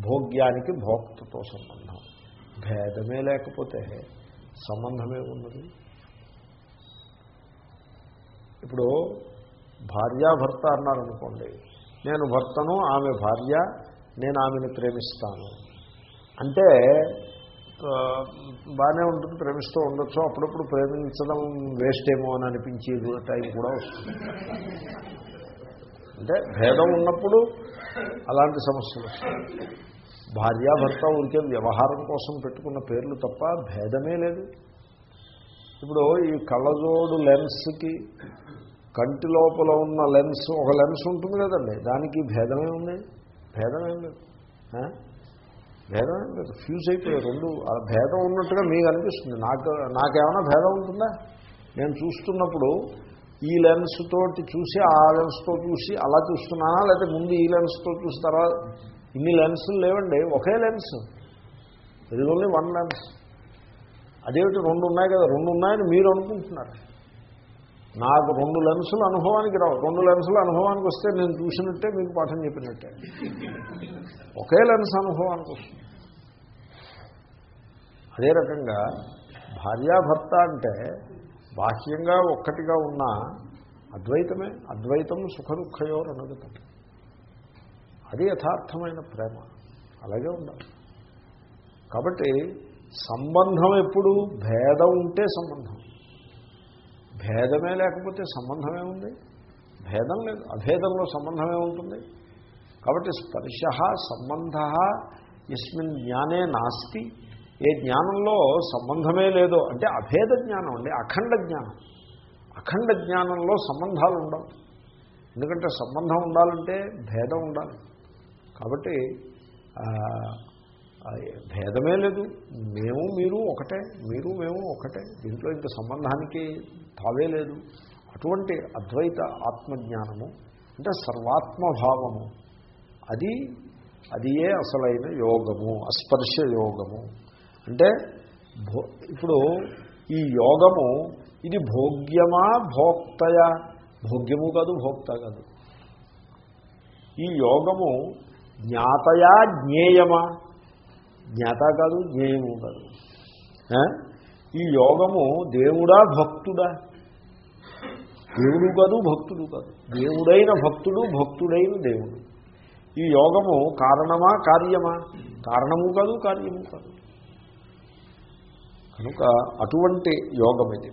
భోగ్యానికి భోక్తతో సంబంధం. భేదమే లేకపోతే సంబంధమే ఉన్నది ఇప్పుడు భార్యాభర్త అన్నారనుకోండి నేను భర్తను ఆమె భార్య నేను ఆమెను ప్రేమిస్తాను. అంటే బాగానే ఉంటుంది ప్రేమిస్తూ ఉండొచ్చు. అప్పుడప్పుడు ప్రేమించడం వేస్ట్ ఏమో అని అనిపించే టైం కూడా వస్తుంది. అంటే భేదం ఉన్నప్పుడు అలాంటి సమస్యలు భార్యాభర్త ఊరికే వ్యవహారం కోసం పెట్టుకున్న పేర్లు తప్ప భేదమే లేదు. ఇప్పుడు ఈ కళ్ళజోడు లెన్స్కి కంటి లోపల ఉన్న లెన్స్ ఒక లెన్స్ ఉంటుంది కదండి దానికి భేదమే ఉంది. భేదమేం లేదు. భేదం భేదమేం లేదు. ఫ్యూజ్ అయిపోయి రెండు భేదం ఉన్నట్టుగా మీకు అనిపిస్తుంది. నాకు నాకేమైనా భేదం ఉంటుందా? నేను చూస్తున్నప్పుడు ఈ లెన్స్ తోటి చూసి ఆ లెన్స్తో చూసి అలా చూస్తున్నానా? లేకపోతే ముందు ఈ లెన్స్తో చూసి తర్వాత ఇన్ని లెన్సులు లేవండి. ఒకే లెన్స్ ఇది ఓన్లీ వన్ లెన్స్ అదేమిటి రెండు ఉన్నాయి కదా? రెండు ఉన్నాయని మీరు అనుకుంటున్నారు. నాకు రెండు లెన్సులు అనుభవానికి రావు. రెండు లెన్సులు అనుభవానికి వస్తే నేను చూసినట్టే మీకు పాఠం చెప్పినట్టే. ఒకే లెన్స్ అనుభవానికి వస్తుంది. అదే రకంగా భార్యాభర్త అంటే బాహ్యంగా ఒక్కటిగా ఉన్న అద్వైతమే అద్వైతం సుఖ దుఃఖయోర్ అనుగతం అది యథార్థమైన ప్రేమ. అలాగే ఉండాలి. కాబట్టి సంబంధం ఎప్పుడు భేదం ఉంటే సంబంధం. భేదమే లేకపోతే సంబంధమే ఉంది? భేదం లేదు. అభేదంలో సంబంధమే ఉంటుంది. కాబట్టి స్పర్శ సంబంధ ఎస్మిన్ జ్ఞానే నాస్తి. ఏ జ్ఞానంలో సంబంధమే లేదో అంటే అభేద జ్ఞానం అండి అఖండ జ్ఞానం. అఖండ జ్ఞానంలో సంబంధాలు ఉండవు. ఎందుకంటే సంబంధం ఉండాలంటే భేదం ఉండాలి. కాబట్టి భేదమే లేదు. మేము మీరు ఒకటే మీరు మేము ఒకటే. దీంట్లో ఇంత సంబంధానికి తావే లేదు. అటువంటి అద్వైత ఆత్మజ్ఞానము అంటే సర్వాత్మభావము అది అది ఏ అసలైన యోగము అస్పర్శ యోగము. అంటే భో ఇప్పుడు ఈ యోగము ఇది భోగ్యమా భోక్తయా? భోగ్యము కాదు భోక్త కాదు. ఈ యోగము జ్ఞాతయా జ్ఞేయమా? జ్ఞాత కాదు జ్ఞేయము కాదు. ఈ యోగము దేవుడా భక్తుడా? దేవుడు కాదు భక్తుడు కాదు. దేవుడైన భక్తుడు భక్తుడైన దేవుడు. ఈ యోగము కారణమా కార్యమా? కారణము కాదు కార్యము కాదు. కనుక అటువంటి యోగం ఇది.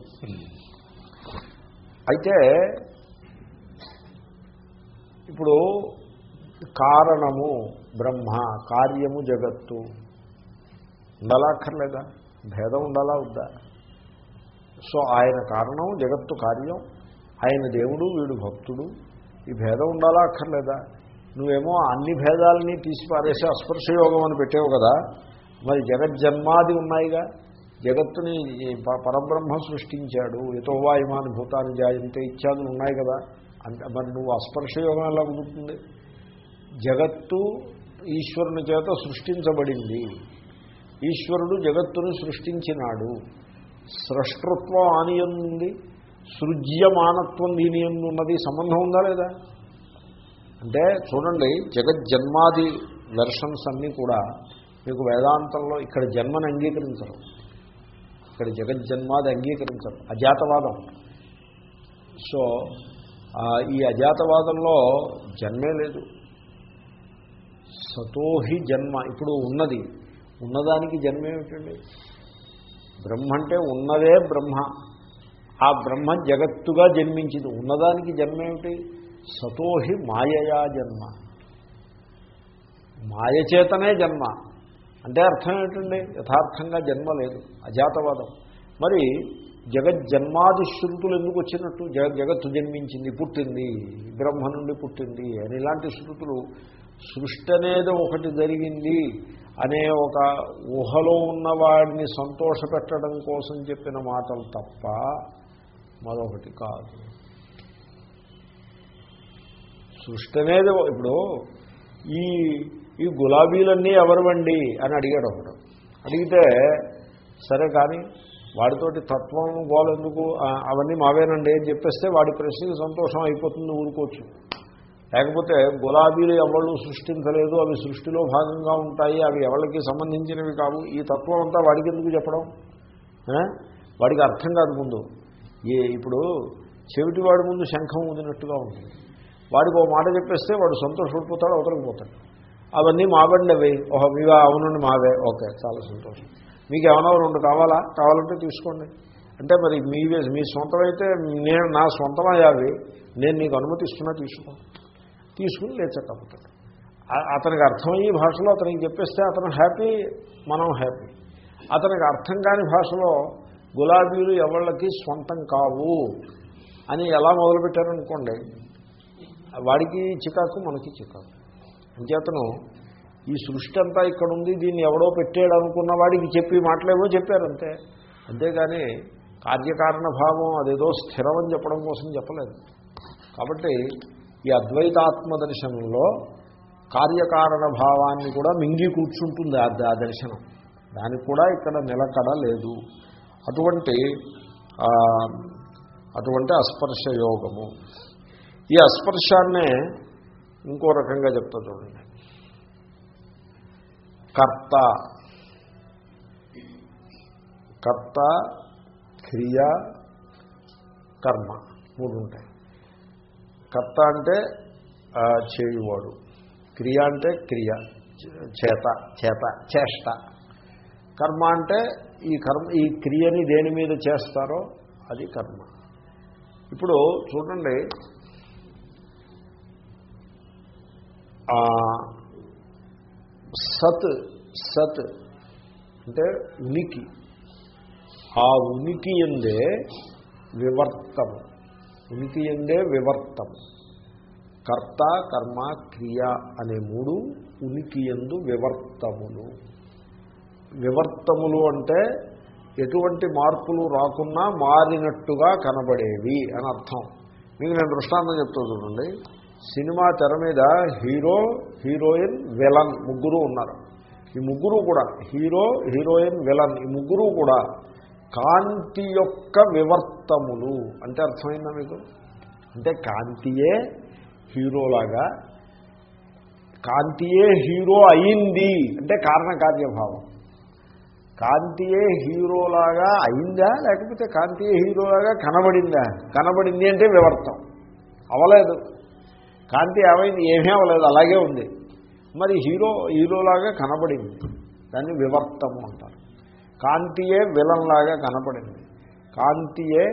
అయితే ఇప్పుడు కారణము బ్రహ్మ కార్యము జగత్తు. ఉండాలా అక్కర్లేదా? భేదం ఉండాలా వద్దా? సో ఆయన కారణం జగత్తు కార్యం ఆయన దేవుడు వీడు భక్తుడు. ఈ భేదం ఉండాలా అక్కర్లేదా? నువ్వేమో అన్ని భేదాలని తీసిపారేసి అస్పర్శయోగం అని పెట్టావు కదా. మరి జగజ్జన్మాది ఉన్నాయిగా. జగత్తుని పరబ్రహ్మ సృష్టించాడు. యతోవాయుమాని భూతాన్ని జాయంతే ఇత్యాదులు ఉన్నాయి కదా. అంటే మరి నువ్వు అస్పర్శయోగం ఎలా కుదురుతుంది? జగత్తు ఈశ్వరుని చేత సృష్టించబడింది. ఈశ్వరుడు జగత్తును సృష్టించినాడు. సృష్టృత్వం ఆనియంది సృజ్యమానత్వం దీని ఉన్నది సంబంధం ఉందా లేదా? అంటే చూడండి జగజ్జన్మాది దర్శన్స్ అన్నీ కూడా మీకు వేదాంతంలో ఇక్కడ జన్మను అంగీకరించరు. ఇక్కడ జగజ్జన్మాది అంగీకరించరు. అజాతవాదం. సో ఈ అజాతవాదంలో జన్మే లేదు. సతోహి జన్మ. ఇప్పుడు ఉన్నది. ఉన్నదానికి జన్మ ఏమిటండి బ్రహ్మ అంటే ఉన్నదే బ్రహ్మ. ఆ బ్రహ్మ జగత్తుగా జన్మించింది. ఉన్నదానికి జన్మ ఏమిటి సతోహి మాయయా జన్మ. మాయ చేతనే జన్మ. అంటే అర్థం ఏమిటండి? యథార్థంగా జన్మ లేదు. అజాతవాదం. మరి జగజ్జన్మాది శృతులు ఎందుకు వచ్చినట్టు? జగ జగత్తు జన్మించింది పుట్టింది బ్రహ్మ నుండి పుట్టింది అని ఇలాంటి శృతులు సృష్టి అనేది ఒకటి జరిగింది. అనే ఒక ఊహలో ఉన్నవాడిని సంతోషపెట్టడం కోసం చెప్పిన మాటలు తప్ప మరొకటి కాదు. సృష్టి అనేది ఇప్పుడు ఈ ఈ గులాబీలన్నీ ఎవరివండి అని అడిగాడు ఒకడు. అడిగితే సరే కానీ వాడితోటి తత్వం గోలెందుకు అవన్నీ మావేనండి అని చెప్పేస్తే వాడి ప్రశ్నకి సంతోషం అయిపోతుంది ఊరుకోవచ్చు. లేకపోతే గులాబీలు ఎవళ్ళు సృష్టించలేదు అవి సృష్టిలో భాగంగా ఉంటాయి అవి ఎవరికి సంబంధించినవి కావు. ఈ తత్వం అంతా వాడికి ఎందుకు చెప్పడం? వాడికి అర్థం కాదు ముందు. ఏ ఇప్పుడు చెవిటి వాడి ముందు శంఖం ఊదినట్టుగా ఉంటుంది. వాడికి ఓ మాట చెప్పేస్తే వాడు సంతోషపడిపోతాడు అవతలకి పోతాడు. అవన్నీ మావండి అవి. ఓహో మీవా అవునండి మావే. ఓకే చాలా సంతోషం. మీకు ఏమైనా రెండు కావాలా? కావాలంటే తీసుకోండి. అంటే మరి మీవే మీ సొంతమైతే నేను నా సొంతమయ్యావి నేను నీకు అనుమతిస్తున్నా తీసుకోండి తీసుకుని లేచకపోతాడు అతనికి అర్థమయ్యే భాషలో అతనికి చెప్పేస్తే అతను హ్యాపీ మనం హ్యాపీ. అతనికి అర్థం కాని భాషలో గులాబీలు ఎవళ్ళకి స్వంతం కావు అని ఎలా మొదలుపెట్టారనుకోండి వాడికి చికాకు మనకి చికాకు. అంచేతను ఈ సృష్టి అంతా ఇక్కడ ఉంది దీన్ని ఎవడో పెట్టాడు అనుకున్న వాడికి చెప్పి మాటలేవో చెప్పారంతే. అంతేగాని కార్యకారణ భావం అదేదో స్థిరమని చెప్పడం కోసం చెప్పలేదు. కాబట్టి ఈ అద్వైతాత్మ దర్శనంలో కార్యకారణ భావాన్ని కూడా మింగి కూర్చుంటుంది ఆ దర్శనం. దానికి కూడా ఇక్కడ నిలకడ లేదు. అటువంటి అటువంటి అస్పర్శ యోగము. ఈ అస్పర్శాన్నే ఇంకో రకంగా చెప్తా చూడండి. కర్త. కర్త క్రియ కర్మ. మూడు ఉంటాయి కర్త అంటే చేయువాడు. క్రియ అంటే క్రియ చేత చేత చేష్ట. కర్మ అంటే ఈ కర్మ ఈ క్రియని దేని మీద చేస్తారో అది కర్మ. ఇప్పుడు చూడండి సత్ సత్ అంటే ఉనికి. ఆ ఉనికి ఎందే వివర్తము. ఉనికి ఎందే వివర్తం. కర్త కర్మ క్రియ అనే మూడు ఉనికి ఎందు వివర్తములు. వివర్తములు అంటే ఎటువంటి మార్పులు రాకున్నా మారినట్టుగా కనబడేవి అని అర్థం. మీకు నేను దృష్టాంతం చెప్తూ చూడండి. సినిమా తెర మీద హీరో హీరోయిన్ విలన్ ముగ్గురు ఉన్నారు. ఈ ముగ్గురు కూడా హీరో హీరోయిన్ విలన్ ఈ ముగ్గురు కూడా కాంతి యొక్క వివర్తములు. అంటే అర్థమైందా మీకు? అంటే కాంతియే హీరోలాగా కాంతియే హీరో అయింది. అంటే కారణకార్యభావం కాంతియే హీరోలాగా అయిందా? లేకపోతే కాంతియే హీరోలాగా కనబడిందా? కనబడింది అంటే వివర్తం. అవలేదు. కాంతి ఏమైంది? ఏమీ అవ్వలేదు అలాగే ఉంది. మరి హీరో హీరోలాగా కనబడింది. దాన్ని వివర్తము అంటారు. కాంతియే విలన్ లాగా కనపడింది. కాంతియే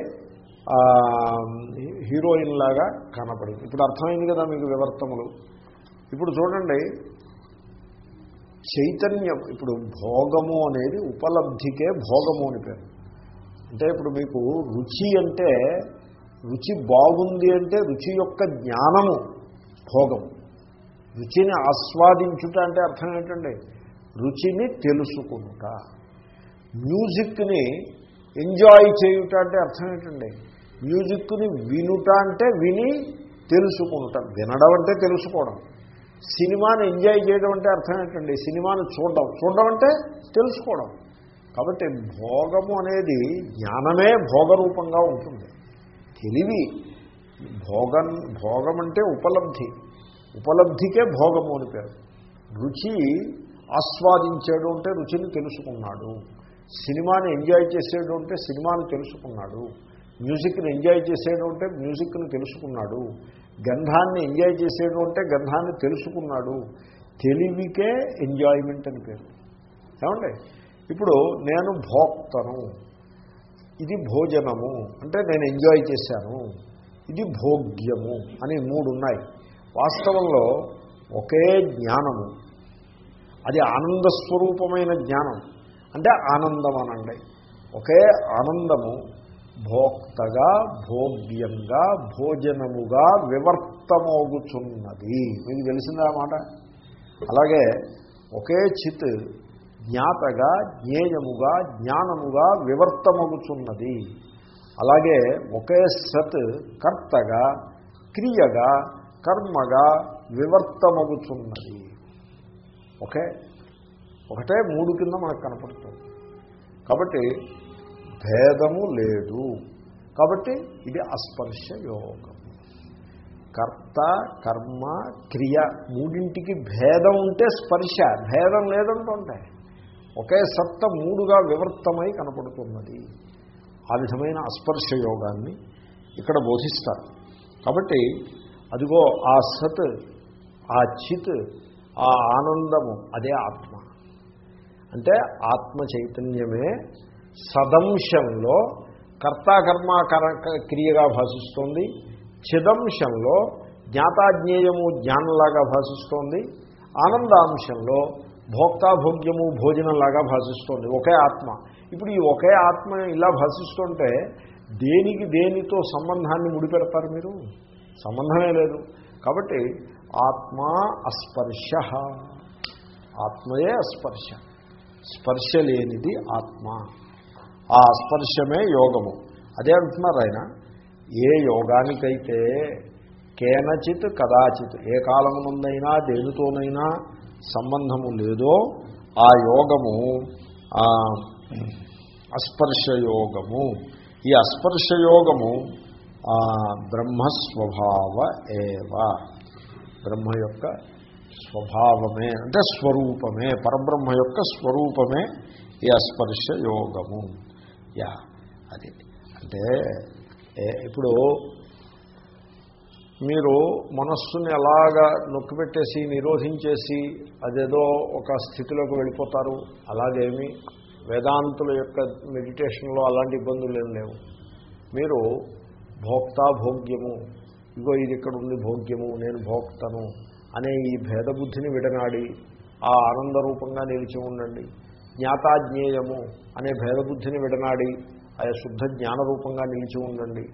హీరోయిన్ లాగా కనపడింది. ఇప్పుడు అర్థమైంది కదా మీకు వివర్తములు. ఇప్పుడు చూడండి చైతన్యం ఇప్పుడు భోగము అనేది ఉపలబ్ధికే భోగము అని పేరు. అంటే ఇప్పుడు మీకు రుచి అంటే రుచి బాగుంది అంటే రుచి యొక్క జ్ఞానము భోగం రుచిని ఆస్వాదించుట అంటే అర్థం ఏంటండి? రుచిని తెలుసుకుంటా మ్యూజిక్ని ఎంజాయ్ చేయుట అంటే అర్థం ఏంటండి? మ్యూజిక్ని వినుట అంటే విని తెలుసుకుంటాం. వినడం అంటే తెలుసుకోవడం. సినిమాని ఎంజాయ్ చేయడం అంటే అర్థం ఏంటండి? సినిమాను చూడడం. చూడడం అంటే తెలుసుకోవడం. కాబట్టి భోగము అనేది జ్ఞానమే భోగరూపంగా ఉంటుంది. తెలివి భోగం భోగం అంటే ఉపలబ్ధి. ఉపలబ్ధికే భోగము అని పేరు. రుచి ఆస్వాదించాడు అంటే రుచిని తెలుసుకున్నాడు. సినిమాని ఎంజాయ్ చేసేడు అంటే సినిమాను తెలుసుకున్నాడు. మ్యూజిక్ని ఎంజాయ్ చేసేడు అంటే మ్యూజిక్ని తెలుసుకున్నాడు. గంధాన్ని ఎంజాయ్ చేసేడు అంటే గంధాన్ని తెలుసుకున్నాడు. తెలివికే ఎంజాయ్మెంట్ అని పేరు. ఏమండి? ఇప్పుడు నేను భోక్తను. ఇది భోజనము. అంటే నేను ఎంజాయ్ చేశాను. ఇది భోగ్యము అని మూడు ఉన్నాయి వాస్తవంలో ఒకే జ్ఞానము. అది ఆనంద స్వరూపమైన జ్ఞానం. అంటే ఆనందం అనండి ఒకే ఆనందము భోక్తగా భోగ్యంగా భోజనముగా వివర్తమోగుచున్నది. మీకు తెలిసిందా మాట? అలాగే ఒకే చిత్ జ్ఞాతగా జ్ఞేయముగా జ్ఞానముగా వివర్తమగుచున్నది. అలాగే ఒకే సత్ కర్తగా క్రియగా కర్మగా వివర్తమగుచున్నది. ఓకే ఒకటే మూడు కింద మనకు కనపడుతుంది. కాబట్టి భేదము లేదు. కాబట్టి ఇది అస్పర్శ యోగం. కర్త కర్మ క్రియ మూడింటికి భేదం ఉంటే స్పర్శ. భేదం లేదంటుంటే. ఒకే సత్త మూడుగా వివర్తమై కనపడుతున్నది. ఆ విధమైన అస్పర్శ యోగాన్ని ఇక్కడ బోధిస్తారు. కాబట్టి అదిగో ఆ సత్ ఆ చిత్ ఆ ఆనందము అదే ఆత్మ. అంటే ఆత్మ చైతన్యమే సదంశంలో కర్తాకర్మ క్రియగా భాషిస్తోంది. చిదంశంలో జ్ఞాతాజ్ఞేయము జ్ఞానంలాగా భాషిస్తోంది. ఆనందాంశంలో భోక్తాభోగ్యము భోజనంలాగా భాషిస్తోంది. ఒకే ఆత్మ. ఇప్పుడు ఈ ఒకే ఆత్మ ఇలా భాషిస్తుంటే దేనికి దేనితో సంబంధాన్ని ముడిపెడతారు మీరు? సంబంధమే లేదు. కాబట్టి ఆత్మ అస్పర్శ. ఆత్మయే అస్పర్శ. స్పర్శ లేనిది ఆత్మ. ఆ స్పర్శమే యోగము. అదే అంటున్నారు ఆయన ఏ యోగానికైతే కేనచిత్ కదాచిత్ ఏ కాలమునందైనా దేనితోనైనా సంబంధము లేదో ఆ యోగము అస్పర్శయోగము. ఈ అస్పర్శయోగము బ్రహ్మస్వభావ ఏవ. బ్రహ్మ యొక్క స్వభావమే అంటే స్వరూపమే పరబ్రహ్మ యొక్క స్వరూపమే ఈ అస్పర్శ యోగము. యా అది. అంటే ఇప్పుడు మీరు మనస్సుని ఎలాగా నొక్కిపెట్టేసి నిరోధించేసి అదేదో ఒక స్థితిలోకి వెళ్ళిపోతారు. అలాగేమి వేదాంతుల యొక్క మెడిటేషన్లో అలాంటి ఇబ్బందులు ఏం లేవు. మీరు భోక్తా భోగ్యము ఇగో ఇది ఇక్కడ ఉంది భోగ్యము నేను భోక్తను. అనే ఈ భేదబుద్ధిని విడనాడి ఆ ఆనందరూపంగా నిలిచి ఉండండి. జ్ఞాతాజ్ఞేయము అనే భేదబుద్ధిని విడనాడి ఆ శుద్ధ జ్ఞానరూపంగా నిలిచి ఉండండి.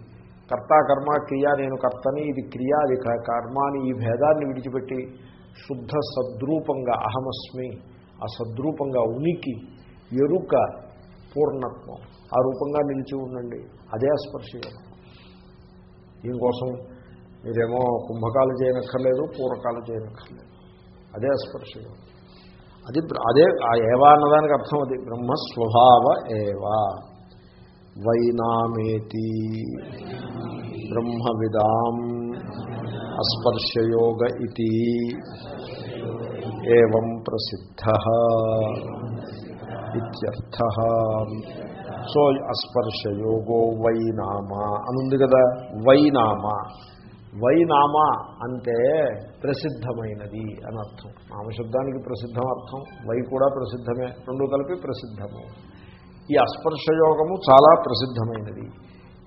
కర్త కర్మ క్రియ నేను కర్తని ఇది క్రియ అది కర్మ అని ఈ భేదాన్ని విడిచిపెట్టి శుద్ధ సద్రూపంగా అహమస్మి ఆ సద్రూపంగా ఉనికి ఎరుక పూర్ణత్వం ఆ రూపంగా నిలిచి ఉండండి. అదే స్పర్శ దీనికోసం మీరేమో కుంభకాలు చేయనక్కర్లేదు పూర్వకాలు చేయనక్కర్లేదు. అదే అస్పర్శయోగం అది అదే ఆ ఏవా అన్నదానికి అర్థం అది. బ్రహ్మస్వభావ ఏవా? వైనామేతి. బ్రహ్మవిదాం. అస్పర్శయోగ ఇది ఏం ప్రసిద్ధ ఇత్యర్థ. సో అస్పర్శయోగో వైనామా అనుంది కదా. వైనామా. వైనామా అంటే ప్రసిద్ధమైనది అని అర్థం. నామశబ్దానికి ప్రసిద్ధం అర్థం వై కూడా ప్రసిద్ధమే రెండు కలిపి ప్రసిద్ధము. ఈ అస్పర్శయోగము చాలా ప్రసిద్ధమైనది.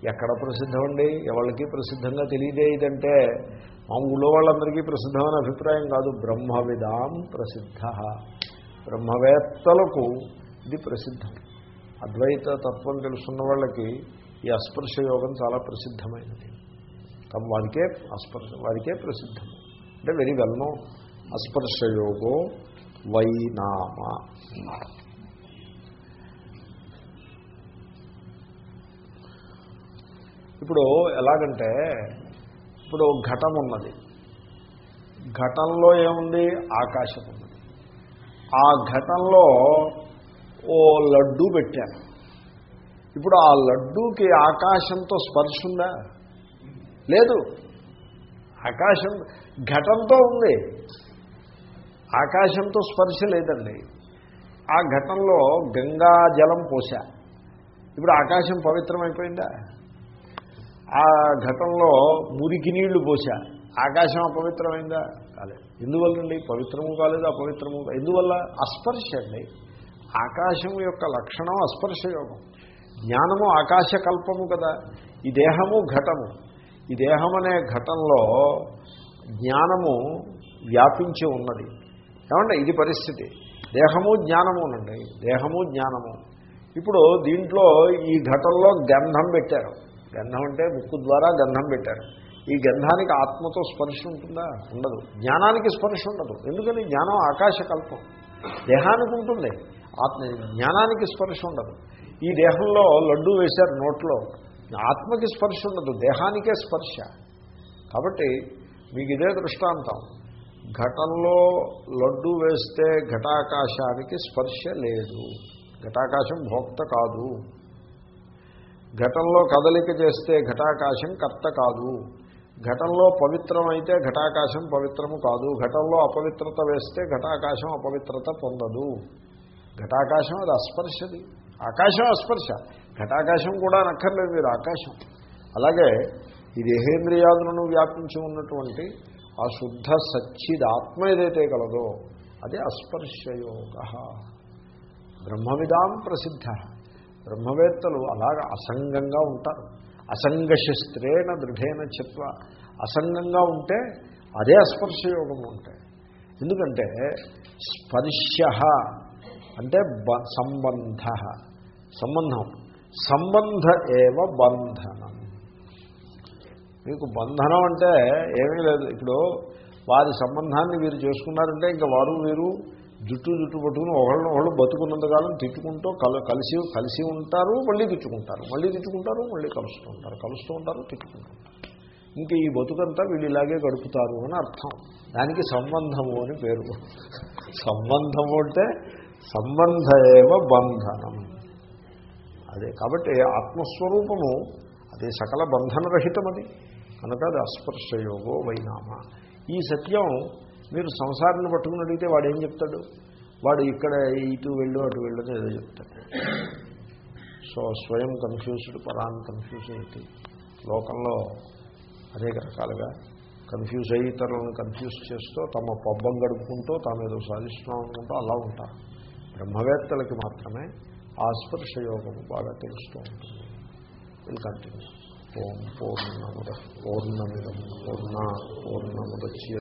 ఎక్కడ ప్రసిద్ధం అండి ఎవరికి ప్రసిద్ధంగా తెలియదే ఇదంటే మా ఊళ్ళో వాళ్ళందరికీ ప్రసిద్ధమైన అభిప్రాయం కాదు. బ్రహ్మవిదాం ప్రసిద్ధ. బ్రహ్మవేత్తలకు ఇది ప్రసిద్ధం. అద్వైత తత్వం తెలుసున్న వాళ్ళకి ఈ అస్పర్శయోగం చాలా ప్రసిద్ధమైనది. కాబట్టి వారికే అస్పర్శ వారికే ప్రసిద్ధం. అంటే వెరీ వెల్ నో అస్పర్శయోగో వైనామ ఇప్పుడు ఎలాగంటే ఇప్పుడు ఘటం ఉన్నది ఘటంలో ఏముంది? ఆకాశం ఉన్నది ఆ ఘటంలో ఓ లడ్డు పెట్టాను. ఇప్పుడు ఆ లడ్డూకి ఆకాశంతో స్పర్శ ఉందా? లేదు. ఆకాశం ఘటంతో ఉంది. ఆకాశంతో స్పర్శ లేదండి. ఆ ఘటంలో గంగా జలం పోసా ఇప్పుడు ఆకాశం పవిత్రమైపోయిందా? ఆ ఘటంలో మురికి నీళ్ళు పోసా ఆకాశం అపవిత్రమైందా? కాలేదు. ఎందువల్లండి? పవిత్రము కాలేదు అపవిత్రము ఎందువల్ల? అస్పర్శ అండి. ఆకాశం యొక్క లక్షణం అస్పర్శ యోగం జ్ఞానము ఆకాశకల్పము కదా. ఈ దేహము ఘటము. ఈ దేహం అనే ఘటనలో జ్ఞానము వ్యాపించి ఉన్నది. ఏమంటే ఇది పరిస్థితి. దేహము జ్ఞానమునండి. దేహము జ్ఞానము. ఇప్పుడు దీంట్లో ఈ ఘటనలో గంధం పెట్టారు. గంధం అంటే ముక్కు ద్వారా గంధం పెట్టారు. ఈ గంధానికి ఆత్మతో స్పర్శ ఉంటుందా? ఉండదు. జ్ఞానానికి స్పర్శ ఉండదు. ఎందుకని? జ్ఞానం ఆకాశకల్పం దేహానికి ఉంటుంది. ఆత్మ జ్ఞానానికి స్పర్శ ఉండదు. ఈ దేహంలో లడ్డు వేశారు నోట్లో. ఆత్మకి స్పర్శ ఉండదు దేహానికే స్పర్శ. కాబట్టి మీకు ఇదే దృష్టాంతం. ఘటంలో లడ్డు వేస్తే ఘటాకాశానికి స్పర్శ లేదు. ఘటాకాశం భోక్త కాదు. ఘటంలో కదలిక చేస్తే ఘటాకాశం కర్త కాదు. ఘటంలో పవిత్రం అయితే ఘటాకాశం పవిత్రము కాదు. ఘటంలో అపవిత్రత వేస్తే ఘటాకాశం అపవిత్రత పొందదు. ఘటాకాశం అది అస్పర్శది. ఆకాశం అస్పర్శ. ఘటాకాశం కూడా నక్కర్లేదు మీరు ఆకాశం. అలాగే ఈ దేహేంద్రియాదులను వ్యాపించి ఉన్నటువంటి ఆ శుద్ధ సచ్చిదాత్మ ఏదైతే కలదో అదే అస్పర్శయోగ. బ్రహ్మవిదాం ప్రసిద్ధ. బ్రహ్మవేత్తలు అలాగ అసంగంగా ఉంటారు. అసంగశస్త్రేణ దృఢేన చిత్వ. అసంగంగా ఉంటే అదే అస్పర్శయోగం ఉంటాయి. ఎందుకంటే స్పర్శ అంటే బ సంబంధ. సంబంధం. సంబంధ ఏవ బంధనం. మీకు బంధనం అంటే ఏమీ లేదు. ఇప్పుడు వారి సంబంధాన్ని వీరు చేసుకున్నారంటే ఇంకా వారు వీరు జుట్టు జుట్టు పట్టుకుని ఒకళ్ళని ఒకళ్ళు బతుకున్నంతకాలం తిట్టుకుంటూ కల కలిసి కలిసి ఉంటారు మళ్ళీ తిట్టుకుంటారు. మళ్ళీ తిట్టుకుంటారు మళ్ళీ కలుస్తూ ఉంటారు. కలుస్తూ ఉంటారు తిట్టుకుంటారు ఇంకా ఈ బతుకంతా వీళ్ళు ఇలాగే గడుపుతారు అని అర్థం. దానికి సంబంధము అని పేరు. సంబంధము అంటే సంబంధ ఏవ బంధనం. అదే కాబట్టి ఆత్మస్వరూపము అది సకల బంధనరహితం అది కనుక అది అస్పర్శయోగో వైనామ. ఈ సత్యం మీరు సంసారాన్ని పట్టుకుని అడిగితే వాడు ఏం చెప్తాడు? వాడు ఇక్కడ ఇటు వెళ్ళు అటు వెళ్ళు అని ఏదో చెప్తాడు. సో స్వయం కన్ఫ్యూజ్డ్ పరాన్ కన్ఫ్యూజ్ అయితే లోకంలో అనేక రకాలుగా కన్ఫ్యూజ్ అయ్యి ఇతరులను కన్ఫ్యూజ్ చేస్తూ తమ పబ్బం గడుపుకుంటూ తాము ఏదో సాధిస్తున్నాం అనుకుంటూ అలా ఉంటారు. బ్రహ్మవేత్తలకి మాత్రమే ఆ స్పర్శయోగము బాగా తెలుస్తూ ఉంటుంది విల్ కంటిన్యూ ఓం పూర్ణముద పూర్ణమిదం పూర్ణ పూర్ణముదచ్య